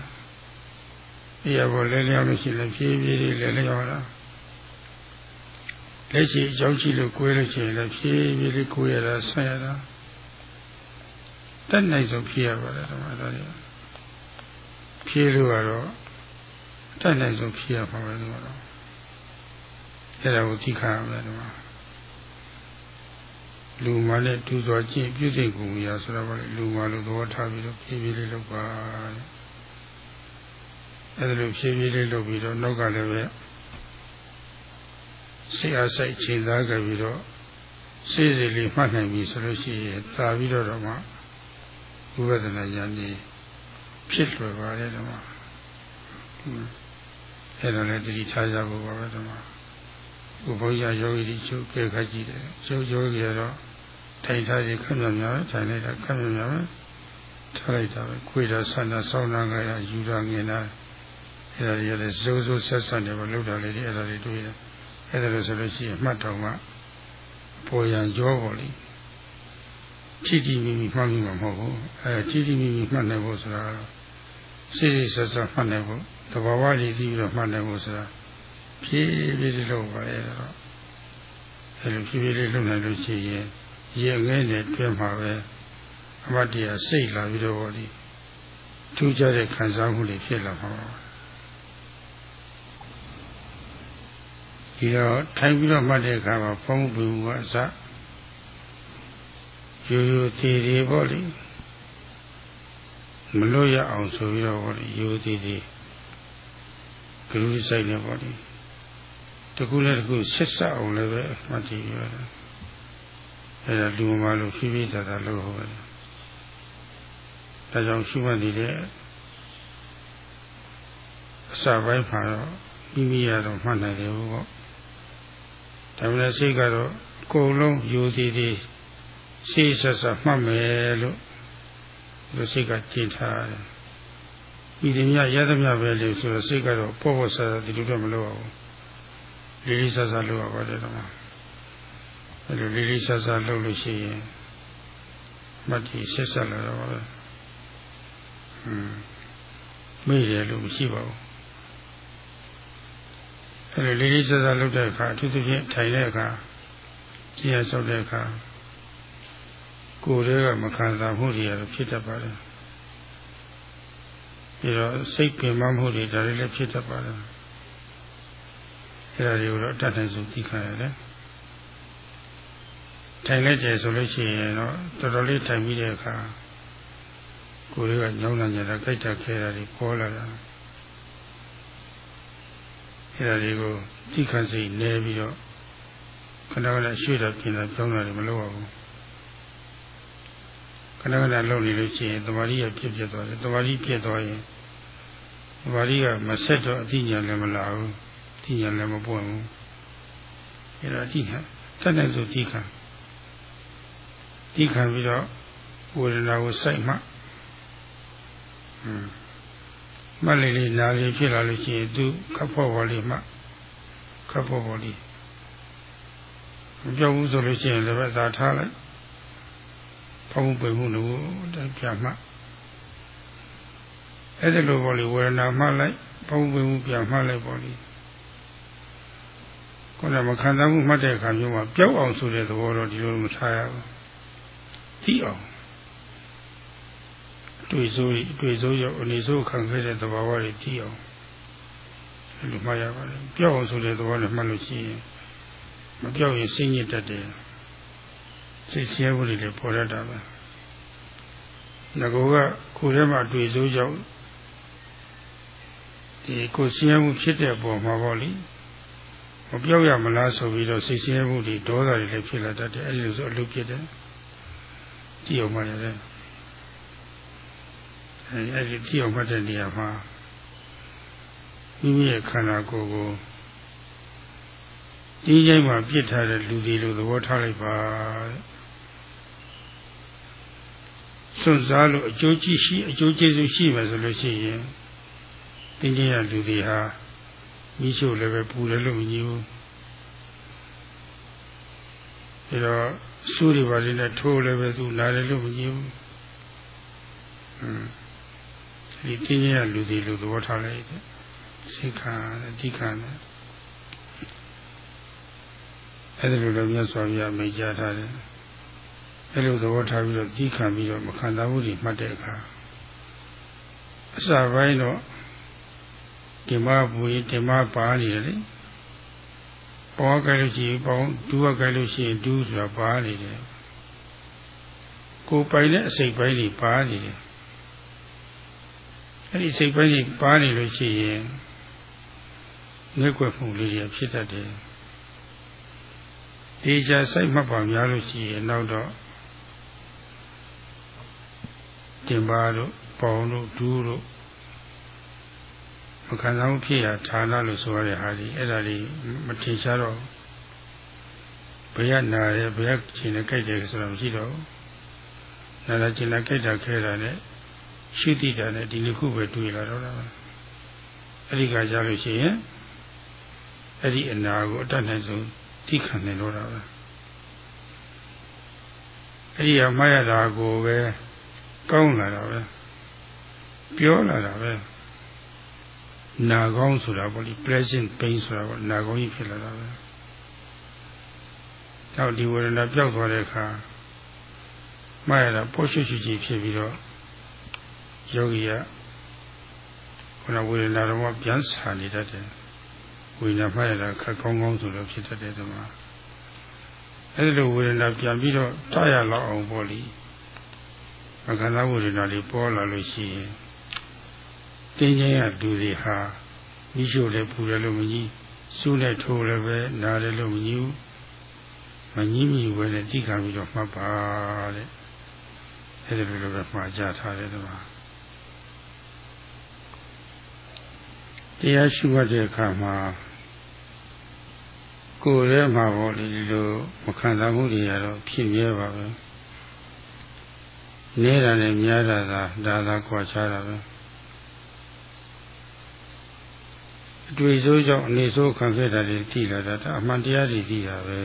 ဒီရဘောလဲလျောင်းလို့ရှိရင်ဖြည်းဖြည်းလေးလဲလျောင်းတာလက်ရှိအကြောင်းရှိလို့ကိုယ်လို့ရှိရင်လည်းဖြည်းဖြည်းလေးကိုယ်ရတာဆက်ရတာ တက်နိုင်ဆုံးဖြည်းရပါတယ်ဓမ္မသားတွေဖြည်းလို့ကတော့တက်နိုင်ဆုံးဖြည်းရပါမယ်လို့တော့အဲ့ဒါကိုသိခါရမယ်ဓမ္မလူမှလည်းတူစွာကြည့်ပြုစိတ်ကိုရဆိုတော့လူမှလို့သဘောထားပြီးတော့ဖြည်းဖြည်းလေးလုပ်ပါတဲ့အဲ့ဒါလိုဖြည်းဖြည်းလေးလုပ်ပြီးတော့နောက်ကလည်းပဲစိတ်အားစိတ်ချိန်သားကြပြီးတော့စိတ်စီလေးမှတ်နိုင်ပြီဆိုလို့ရှိရင်သာပြီးတော့တော့မှ ဝိပဿနာဉာဏ်ကြီးဖြစ်လွယ်ပါတယ်ဓမ္မအဲ့ဒါလည်းတတိထားကြဖို့ပါပဲဓမ္မဘုဘုရားယောဂီတွေချုပ်ကြဲခတ်ကြည့်တယ်ချုပ်ယောဂီကတော့ထိုင်ထားရင်ခက်မြများပဲထိုင်လိုက်တာခက်မြများပဲထားလိုက်တာပဲခွေတာဆန္ဒဆောင်းတာကရယူတာငင်တာအဲ့ဒါတွေလည်းစိုးစိုးဆက်ဆက်နေပါလို့တာလေးတွေအဲ့ဒါတွေတွေ့တယ်အဲ့ဒါလို့ဆိုလို့ရှိရင်မှတ်တော်မှာပေါ်ရန်ကြောပေါ်လိ ချီတီမိမိမှတ်မိမှာမဟုတ်ဘူးအဲချီတီမိမိမှတ်နိုင်ဖို့ဆိုတာစိစိဆက်ဆက်မှတ်နိုင်ဖို့သဘာဝလေးပြီးတော့မှတ်နိုင်ဖို့ဆိုတာဖြည်းဖြည်းလေးလုပ်ပါရဲ့တော့အဲလိုဖြည်းဖြည်းလေးလုပ်နိုင်လို့ရှိရင်ရေငဲနဲ့တွဲမှာပဲအမတ်တရားစိတ်လာပြီးတော့ဟောဒီထူးခြားတဲ့ခံစားမှုတွေဖြစ်လာမှာပါဒီတော့ထိုင်ပြီးတော့မှတ်တဲ့အခါမှာဖုံးပူကအစ ရိုးရိုးသေးသေးပေါ့လေမလို့ရအောင်ဆိုပြီးတော့ပေါ့လေရိုးသေးသေးဂရုစိုက်နေပေါ့လေတကူလည်းတကူဆက်ဆက်အောင်လည်းပဲမှတ်တည်ရတယ်အဲဒါလူမလို့ဖြည်းဖြည်းသာသာလုပ်ဟုတ်တယ်ဒါကြောင့်ရှုမှတ်နေတဲ့အစာပိုင်းမှာတော့မိမိရတော့မှတ်နိုင်တယ်ပေါ့ဒါပေမဲ့စိတ်ကတော့အကုန်လုံးယူသေးသေး စိတ်ဆက်ဆက်မှတ်မယ်လို့ဒီစိတ်ကကျင့်ထားတယ်ဒီတည်းမြရသမျှပဲလို့ဆိုတော့စိတ်ကတော့ပေါ့ပေါ့ဆာဆာဒီလိုတော့မလုပ်အောင်လေးလေးဆာဆာလုပ်ရပါတယ်တော့အဲလိုလေးလေးဆာဆာလုပ်လို့ရှိရင်မတ်ကြီးဆက်ဆက်လာတော့ပဲဟွန်းမေ့တယ်လို့မရှိပါဘူးအဲလိုလေးလေးစားစားလုပ်တဲ့အခါအထူးသဖြင့်ထိုင်တဲ့အခါကြည်ရဆောက်တဲ့အခါ ကိုယ်တွေကမခံစားမှုတွေရဖြစ်တတ်ပါတယ်ပြီးတော့စိတ်ပင်မမှုတွေဒါတွေလည်းဖြစ်တတ်ပါတယ်အဲဒါတွေကိုတော့တတ်နိုင်ဆုံးသိခံရတယ်ထိုင်လိုက်တယ်ဆိုလို့ရှိရင်တော့တော်တော်လေးထိုင်ပြီးတဲ့အခါကိုယ်တွေကညောင်းလာကြတာကြိုက်တာခဲတာတွေပေါ်လာတာအဲ့ဒါတွေကိုသိခန့်စိတ်လဲပြီးတော့ခဏခဏရွှေ့တာပြင်တာကြောင်းတာတွေမလုပ်ရဘူးခ ဏခဏလုပ်နေလို့ရှိရင်တမာရီကပြည့်ပြည့်သွားတယ်တမာရီပြည့်သွားရင်တမာရီကမဆက်တော့အသိဉာဏ်လည်းမလာဘူးအသိဉာဏ်လည်းမပွင့်ဘူးအဲ့တော့အသိခံတတ်နိုင်ဆိုသိခံသိခံပြီးတော့ဝေဒနာကိုစိုက်မှอืมမှတ်လေးလေးနားလေးဖြစ်လာလို့ရှိရင်သူခပ်ဖို့ပေါ်လေးမှခပ်ဖို့ပေါ်လေးမပြောဘူးဆိုလို့ရှိရင်လည်းပဲသာထားလိုက် ဖုံးပိမှုလို့တပြမှအဲ့ဒါလိုပေါ်လေးဝေဒနာမှလိုက်ဖုံးပိမှုပြန်မှလိုက်ပေါ်လေးကိုယ်ကမခံစားမှုမှတ်တဲ့အခါမျိုးမှာပျောက်အောင်ဆိုတဲ့သဘောတော့ဒီလိုမထားရဘူးသိအောင်တွေ့စိုးတွေ့စိုးရောက်အနေစိုးခံခဲ့တဲ့သဘာဝတွေကြည့်အောင်လူမှတ်ရပါတယ်ပြောက်အောင်ဆိုတဲ့သဘောနဲ့မှတ်လို့ရှိရင်မပြောက်ရင်စိတ်ညစ်တတ်တယ် စိတ်ဆဲဖို့တွေလည်းပေါ်တတ်တာပဲငါကကိုယ်ထဲမှာတွေ့စိုးရောက်ဒီကိုယ်ဆင်းရဲမှုဖြစ်တဲ့ပုံမှာပေါ့လေမပြောက်ရမလားဆိုပြီးတော့စိတ်ဆင်းရဲမှုတွေဒေါသတွေလည်းဖြစ်လာတတ်တယ်အဲဒီလိုဆိုအလုပ်ဖြစ်တယ်ကြည့်အောင်မှရတယ်အဲအဲ့ဒီကြည့်အောင်မှတ်တဲ့နေရာမှာမိမိရဲ့ခန္ဓာကိုယ်ကိုဒီချိန်မှာပြစ်ထားတဲ့လူတွေလိုသဘောထားလိုက်ပါ စွန့်စားလို့အကျိုးကြည့်ရှိအကျိုးကျေးဇူးရှိမယ်ဆိုလို့ရှိရင်တင်းကျပ်လူတွေဟာမိချို့လည်းပဲပူတယ်လို့မကြီးဘူးဒါတော့စူးတွေပါလေနဲ့ထိုးလည်းပဲသူလာတယ်လို့မကြီးဘူးอืมဒီတင်းရလူတွေလူသဘောထားလိုက်တဲ့စိတ်ခါအဓိကနဲ့အဲ့ဒါလိုလည်းမြတ်စွာဘုရားမိတ်ကြားထားတယ် အဲ့လိုသဘောထားပြီးတော့ကြီးခံပြီးတော့မခံစားမှုတွေမှတ်တဲ့အခါအစပိုင်းတော့ဒီမဘူရင်ဒီမပါနေတယ်လေပေါ်ကြလို့ရှိရင်ပေါင်းဒူးကြလို့ရှိရင်ဒူးဆိုတာပါနေတယ်ကိုယ်ပိုင်တဲ့အစိတ်ပိုင်းတွေပါနေတယ်အဲ့ဒီစိတ်ပိုင်းကြီးပါနေလို့ရှိရင်ငဲ့ွက်မှုလေးတွေဖြစ်တတ်တယ်ဒီချာစိတ်မှတ်ပါများလို့ရှိရင်နောက်တော့ တင်ပါတို့ပေါင်တို့ဒူးတို့မခံစားမှုဖြစ်ရဌာနလို့ဆိုရတဲ့ဟာဒီအဲ့ဒါလေးမထင်ရှားတော့ဘယ်ရနာရဲဘယ်ရချင်းနဲ့ကြိုက်တယ်ဆိုတော့မရှိတော့နာလာချင်းနဲ့ကြိုက်တာခဲတာနဲ့ရှိတိတာနဲ့ဒီနှစ်ခုပဲတွေ့လာတော့တာအဲ့ဒီကကြားလို့ရှိရင်အဲ့ဒီအနာကိုအတတ်နိုင်ဆုံးသိခံနိုင်တော့တာပဲအဲ့ဒီအမှားရတာကိုပဲ ကောင်းလာတာပဲပြောလာတာပဲနာကောင်းဆိုတာပေါ့လေ pleasant pain ဆိုတာပေါ့နာကောင်းကြီးဖြစ်လာတာပဲနောက်ဒီဝေဒနာပြောက်သွားတဲ့အခါမှားရတာပို့ရွှွှွှကြီးဖြစ်ပြီးတော့ယောဂီကခုနဝေဒနာတော့ပြန်ဆာနေတတ်တယ်ဝေဒနာမှားရတာခက်ကောင်းကောင်းဆိုလို့ဖြစ်တတ်တယ်ဒီမှာအဲဒီလိုဝေဒနာပြန်ပြီးတော့တရလောက်အောင်ပေါ့လေ မခန္ဓာဝေဒနာလေးပေါ်လာလို့ရှိရင်တင်းချင်းရလူတွေဟာမိရှို့လည်းပူတယ်လို့မကြီးစူးနဲ့ထိုးလည်းပဲနားတယ်လို့မကြီးဘူးမကြီးမိဝဲနဲ့တိခါပြီးတော့မှတ်ပါတဲ့အဲ့ဒီလိုလိုပဲမှားကြထားတယ်ဒီမှာတရားရှိမှတ်တဲ့အခါမှာကိုယ်ထဲမှာပေါ့လေဒီလိုမခံစားမှုတွေကတော့ဖြစ်မြဲပါပဲ နေတာနဲ့များတာသာဒါသာကြွားချတာပဲအတွေ့ဆိုးကြောင့်အနေဆိုးခံခဲ့တာတွေသိလာတာဒါအမှန်တရားတွေသိတာပဲ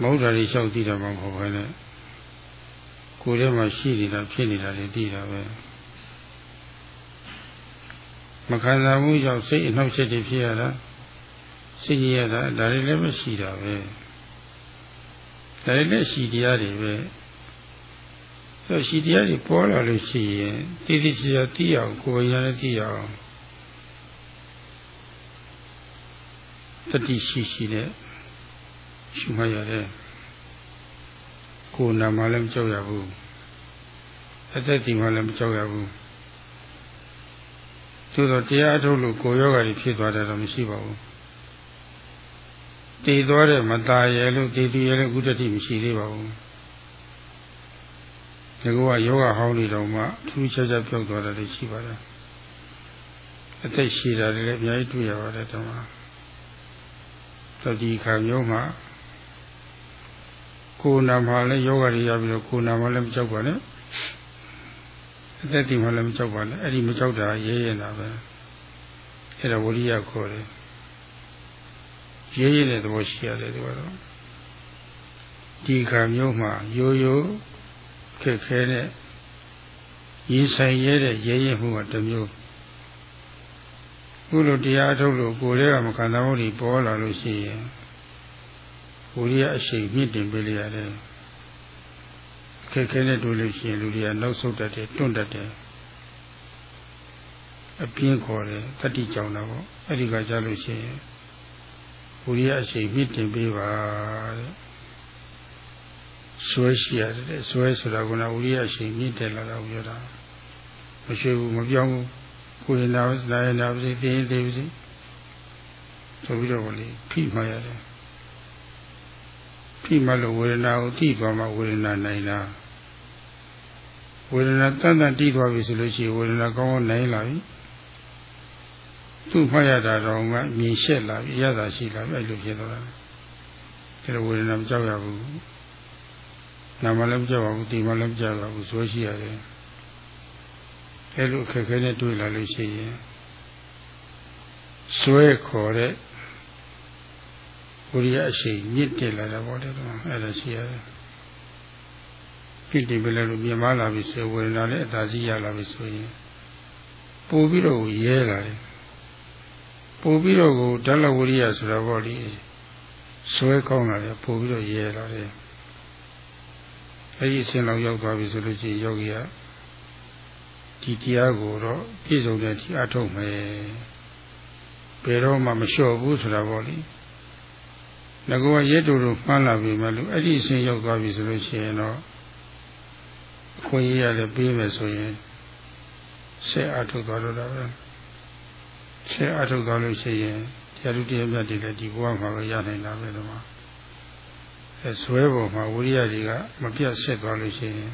မဟုတ်တာတွေလျှောက်သိတာမှမဟုတ်ဘဲနဲ့ကိုယ်ထဲမှာရှိနေတာဖြစ်နေတာတွေသိတာပဲမခံစားမှုကြောင့်စိတ်အနှောက်အယှက်တွေဖြစ်ရတာစိတ်ကြီးရတာဒါတွေလည်းမရှိတာပဲဒါတွေလည်းရှိတရားတွေပဲ ဆိုရှိတရားတွေပေါ်လာလို့ရှိရင်တည်တည်ချာသိအောင်ကိုယ်ရလည်းသိအောင်တတိရှိရှိနဲ့ရှုမှတ်ရတယ်ကိုယ်နာမှလည်းမကြောက်ရဘူးအသက်ဒီမှလည်းမကြောက်ရဘူးသို့တော့တရားအထုတ်လို့ကိုယ်ယောဂါတွေဖြစ်သွားတယ်တော့မရှိပါဘူးတည်သွားတဲ့မตายရလို့တည်တည်ရလို့ဥဒ္ဒတိမရှိသေးပါဘူး ဒီကောယောဂဟောင်းနေတော့မှထူးခြားခြားပြောက်သွားတယ်ရှိပါတယ်အသက်ရှိတာလည်းအများကြီးတွေ့ရပါတယ်တမန်တော့ဒီခါမျိုးမှာကိုယ်နာမှာလည်းယောဂတွေရပြီးတော့ကိုယ်နာမှာလည်းမကြောက်ပါနဲ့အသက်တည်မှာလည်းမကြောက်ပါနဲ့အဲ့ဒီမကြောက်တာရဲရဲတာပဲအဲ့ဒါဝရိယခေါ်တယ်ရဲရဲတဲ့သဘောရှိရတယ်ဒီကတော့ဒီခါမျိုးမှာရိုးရိုး ခက်ခဲတဲ့ရင်ဆိုင်ရဲတဲ့ရဲရဲမှုကတစ်မျိုးခုလိုတရားထုတ်လို့ကိုယ်တည်းကမခံစားမှုတွေပေါ်လာလို့ရှိရင်ကိုယ်ရဲ့အရှိန်မြင့်တင်ပေးလိုက်ရတယ်ခက်ခဲနဲ့တွေ့လို့ရှိရင်လူတွေကနောက်ဆုတ်တတ်တယ်တွန့်တတ်တယ်အပြင်းခေါ်တယ်တတိကြောင်တာပေါ့အဲ့ဒီကကြားလို့ရှိရင်ကိုယ်ရဲ့အရှိန်မြင့်တင်ပေးပါတဲ့ ဆွဲရှိရတယ်ဆွဲဆိုတာကဝိရိယအရှိန်မြင့်တယ်လာတာပြောတာမရှိဘူးမပြောင်းဘူးကိုယ်နာလာရနာပါစေသိရင်သိပါစေဆိုပြီးတော့လေဖိမှရတယ်ဖိမှလို့ဝေဒနာကိုသိသွားမှဝေဒနာနိုင်တာဝေဒနာတန်တန်တီးသွားပြီဆိုလို့ရှိရင်ဝေဒနာကောင်းကောင်းနိုင်လာပြီသူ့မှတ်ရတာတော့မှမြင်ရှက်လာပြီရတာရှိလာပြီအဲ့လိုဖြစ်သွားတာဒါလိုဝေဒနာမကြောက်ရဘူး နာမလည်းမကြောက်ပါဘူးဒီမလည်းမကြောက်ပါဘူးဇွဲရှိရတယ်အဲလိုအခက်ခဲနဲ့တွေ့လာလို့ရှိရင်ဆွဲခေါ်တဲ့ဝိရိယအရှိန်မြင့်တက်လာတာပေါ့လေတော့အဲ့ဒါရှိရတယ်ဖြစ်တယ်ပဲလို့မြင်မလာပြီဆိုဝေဒနာနဲ့အသာစီးရလာပြီဆိုရင်ပို့ပြီးတော့ရဲလာတယ်ပို့ပြီးတော့ကိုဓာတ်လဝိရိယဆိုတာပေါ့လေဆွဲကောင်းလာတယ်ပို့ပြီးတော့ရဲလာတယ် အဲ့ဒီအစဉ်လောက်ရောက်သွားပြီဆိုလို့ရှိရင်ယောဂီကဒီတရားကိုတော့ပြည့်စုံတဲ့ဒီအထုတ်မယ်ဘယ်တော့မှမလျှော့ဘူးဆိုတာပေါ့လေငကောရဲတူတူမှန်းလာပြီမလို့အဲ့ဒီအစဉ်ရောက်သွားပြီဆိုလို့ရှိရင်တော့အခွင့်အရေးရလည်းပေးမယ်ဆိုရင်ဆက်အထုတ်သွားတော့တာပဲဆက်အထုတ်သွားလို့ရှိရင်တရားသူတရားမြတ်တွေလည်းဒီဘဝမှာပဲရနိုင်တာပဲဒီမှာအဲ ဇွဲပေါ်မှာဝိရိယတွေကမပြတ်ဆက်သွားလို့ရှိရင်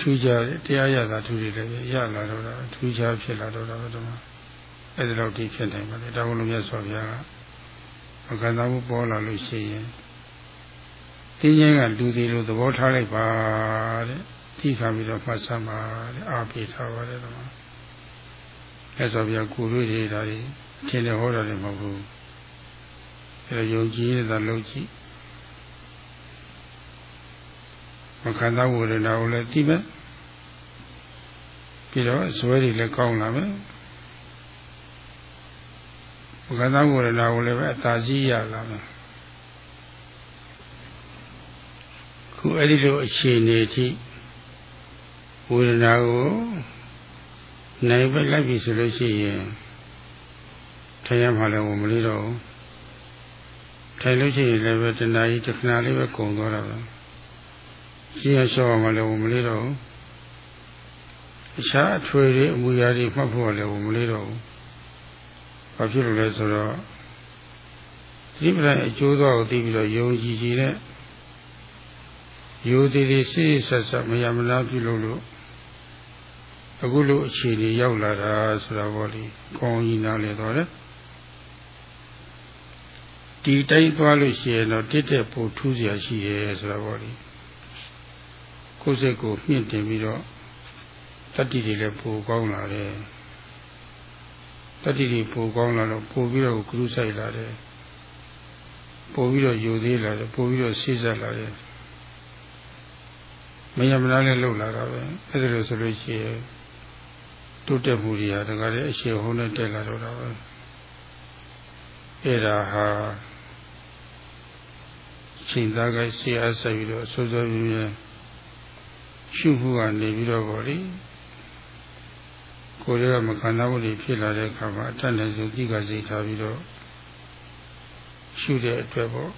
ထူးခြားတရားရတာသူတွေလည်းရလာတော့တာထူးခြားဖြစ်လာတော့တာပဲဒီမှာအဲ့ဒီလောက်ဒီဖြစ်နိုင်ပါလေတောင်းလို့မြတ်စွာဘုရားကမကန္တာမှုပေါ်လာလို့ရှိရင်တင်းချင်းကလူတွေလိုသဘောထားလိုက်ပါတဲ့သိခံပြီးတော့မှတ်ဆမ်းပါတဲ့အားပေးထားပါတယ်ဒီမှာအဲ့ဆိုပြကိုရွေးနေတာတွေအထင်နဲ့ဟောတာတွေမဟုတ်ဘူးအဲ့ဒါယုံကြည်နေတာလုံးကြည့် မခန္ဓာဝေဒနာကိုလည်းသိမယ်ပြီးတော့ဇွဲတွေလည်းကောင်းလာမယ်မခန္ဓာဝေဒနာကိုလည်းပဲအသာစီးရလာမယ်ခုအဲ့ဒီလိုအခြေအနေထိဝေဒနာကိုနိုင်ပဲလိုက်ပြီဆိုလို့ရှိရင်ထိုင်ရမှလည်းမလေးတော့ဘူးထိုင်လို့ရှိရင်လည်းပဲတဏှာကြီးတစ်ခဏလေးပဲကုန်သွားတာပဲ ရှင်းရရှင်းအောင်လည်းမလေးတော့ဘူးအခြားအထွေတွေအမူအရာတွေမှတ်ဖို့လည်းမလေးတော့ဘူးဘာဖြစ်လို့လဲဆိုတော့သတိပဋ္ဌာန်အကျိုးသောကိုသိပြီးတော့ယုံကြည်ကြည်နဲ့ယုံကြည်ကြည်စိတ်ဆက်ဆက်မရမလားပြုလို့လို့အခုလိုအခြေအနေရောက်လာတာဆိုတာပေါ့လေကောင်းကြီးနားလေတော့လေဒီတိုင်းသွားလို့ရှိရင်တော့တိတက်ဖို့ထူးစရာရှိရဲ့ဆိုတာပေါ့လေ ကိုယ်စိတ်ကိုမြင့်တင်ပြီးတော့တတ္တိတွေလည်းပိုကောင်းလာတယ်တတ္တိတွေပိုကောင်းလာတော့ပိုပြီးတော့ကုရုဆိုင်လာတယ်ပိုပြီးတော့ယူသေးလာတယ်ပိုပြီးတော့စိစက်လာတယ်မယမနာနဲ့လှုပ်လာတာပဲအဲ့ဒါလို့ဆိုလို့ရှိရင်တိုးတက်မှုတွေဟာတခါတည်းအရှိဟုံးနဲ့တက်လာတော့တာပဲအဲ့ဒါဟာချိန်သားကဆရာဆက်ပြီးတော့စိုးစိုးရင်း ရရှုမှုကနေပြီးတော့ဗောလေကိုယ်တွေကမခန္ဓာမှုတွေဖြစ်လာတဲ့အခါမှာအတတ်နဲ့ဆုံးကြည့်ကစိတ်ထားပြီးတော့ရှုတဲ့အတွက်ပေါ့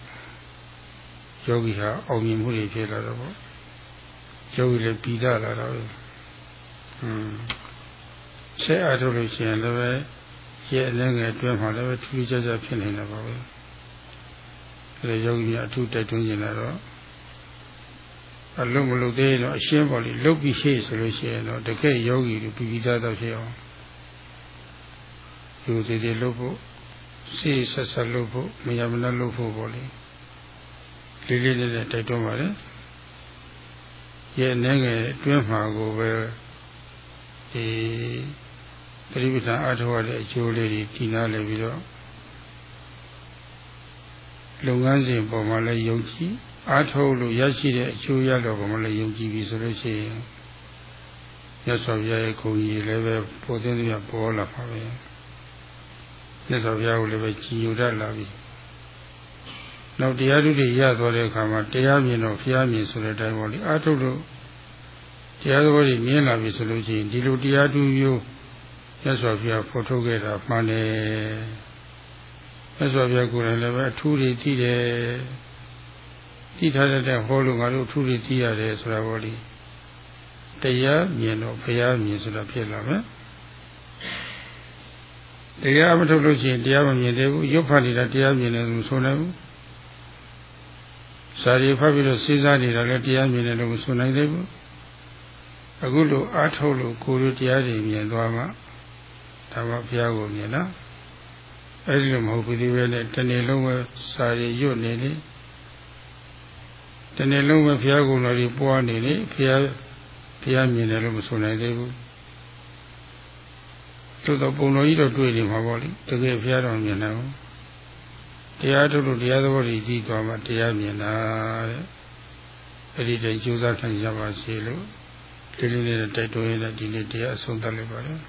ယောဂီဟာအောင်မြင်မှုတွေဖြစ်လာတော့ပေါ့ယောဂီလည်းပြီးသားလာတော့อืมဆက်အားထုတ်လို့ရှိရင်လည်းပဲရဲ့အလည်းငယ်အတွင်းမှာလည်းပဲထူးထူးခြားခြားဖြစ်နေတာပါပဲအဲဒါယောဂီများအထူးတိုက်တွန်းနေတာတော့ အလုံးမလုံးသေးတော့အရှင်းပေါ်လေးလုတ်ပြီးရှိဆိုလို့ရှိရင်တော့တကယ်ယောဂီတွေပြီးပြီးသားတော့ဖြစ်အောင်ယူသေးသေးလုတ်ဖို့စိတ်ဆက်ဆက်လုတ်ဖို့မယမနာလုတ်ဖို့ပေါ့လေလေးလေးလေးနဲ့တိုက်တွန်းပါလေရဲ့အနေငယ်အတွင်းမှာကိုပဲဒီသတိပဋ္ဌာန်အားထုတ်ရတဲ့အကျိုးလေးတွေတည်နာလည်းပြီးတော့လုပ်ငန်းစဉ်ပေါ်မှာလည်းယုံကြည် အားထုတ်လို့ရရှိတဲ့အကျိုးရတော့ပေါ်မှာလည်းယုံကြည်ပြီဆိုလို့ရှိရင်မြတ်စွာဘုရားရဲ့ဂုဏ်ကြီးလည်းပဲပေါ်သိတဲ့ပေါ်လာပါပဲမြတ်စွာဘုရားကိုလည်းပဲကြည်ညိုတတ်လာပြီနောက်တရားဓုတွေရသွားတဲ့အခါမှာတရားမြင်တော့ဘုရားမြင်ဆိုတဲ့အတိုင်းပေါ်လေအားထုတ်လို့တရားသဘောတွေမြင်လာပြီဆိုလို့ရှိရင်ဒီလိုတရားဓုမျိုးမြတ်စွာဘုရားဖော်ထုတ်ခဲ့တာမှန်တယ်မြတ်စွာဘုရားကိုယ်တိုင်လည်းပဲအထူးတွေသိတယ် သိထားတဲ့ဟောလို့ငါတို့အထူးတွေသိရတယ်ဆိုတာပေါ့လေတရားမြင်တော့ဘုရားမြင်ဆိုတာဖြစ်လာမယ်တရားမထုတ်လို့ရှိရင်တရားမမြင်သေးဘူးရုပ်ဖတ်နေတာတရားမြင်တယ်လို့ဆိုနိုင်ဘူးစာရီဖတ်ပြီးတော့စဉ်းစားနေတာလည်းတရားမြင်တယ်လို့မဆိုနိုင်သေးဘူးအခုလိုအားထုတ်လို့ကိုယ်တို့တရားတွေမြင်သွားမှဒါမှဘုရားကိုမြင်လားအဲ့ဒီလိုမဟုတ်ဘူးဒီပဲနဲ့တနေ့လုံးပဲစာရီရွတ်နေလေ တနေ့လုံးပဲဘုရားကုံတော်ကြီးပွားနေလေဘုရားဘုရားမြင်တယ်လို့မဆိုနိုင်သေးဘူးသို့တော့ပုံတော်ကြီးတော့တွေ့နေမှာပေါ့လေတကယ်ဘုရားတော်မြင်တယ်တရားထုတ်လို့တရားသဘောကြီးကြီးသွားမှတရားမြင်တာတဲ့အဲ့ဒီတိုင်ကြိုးစားခံကြပါစေလို့ဒီလေးလေးတိုက်တွန်းရတဲ့ဒီနေ့တရားအဆုံးသတ်လိုက်ပါတော့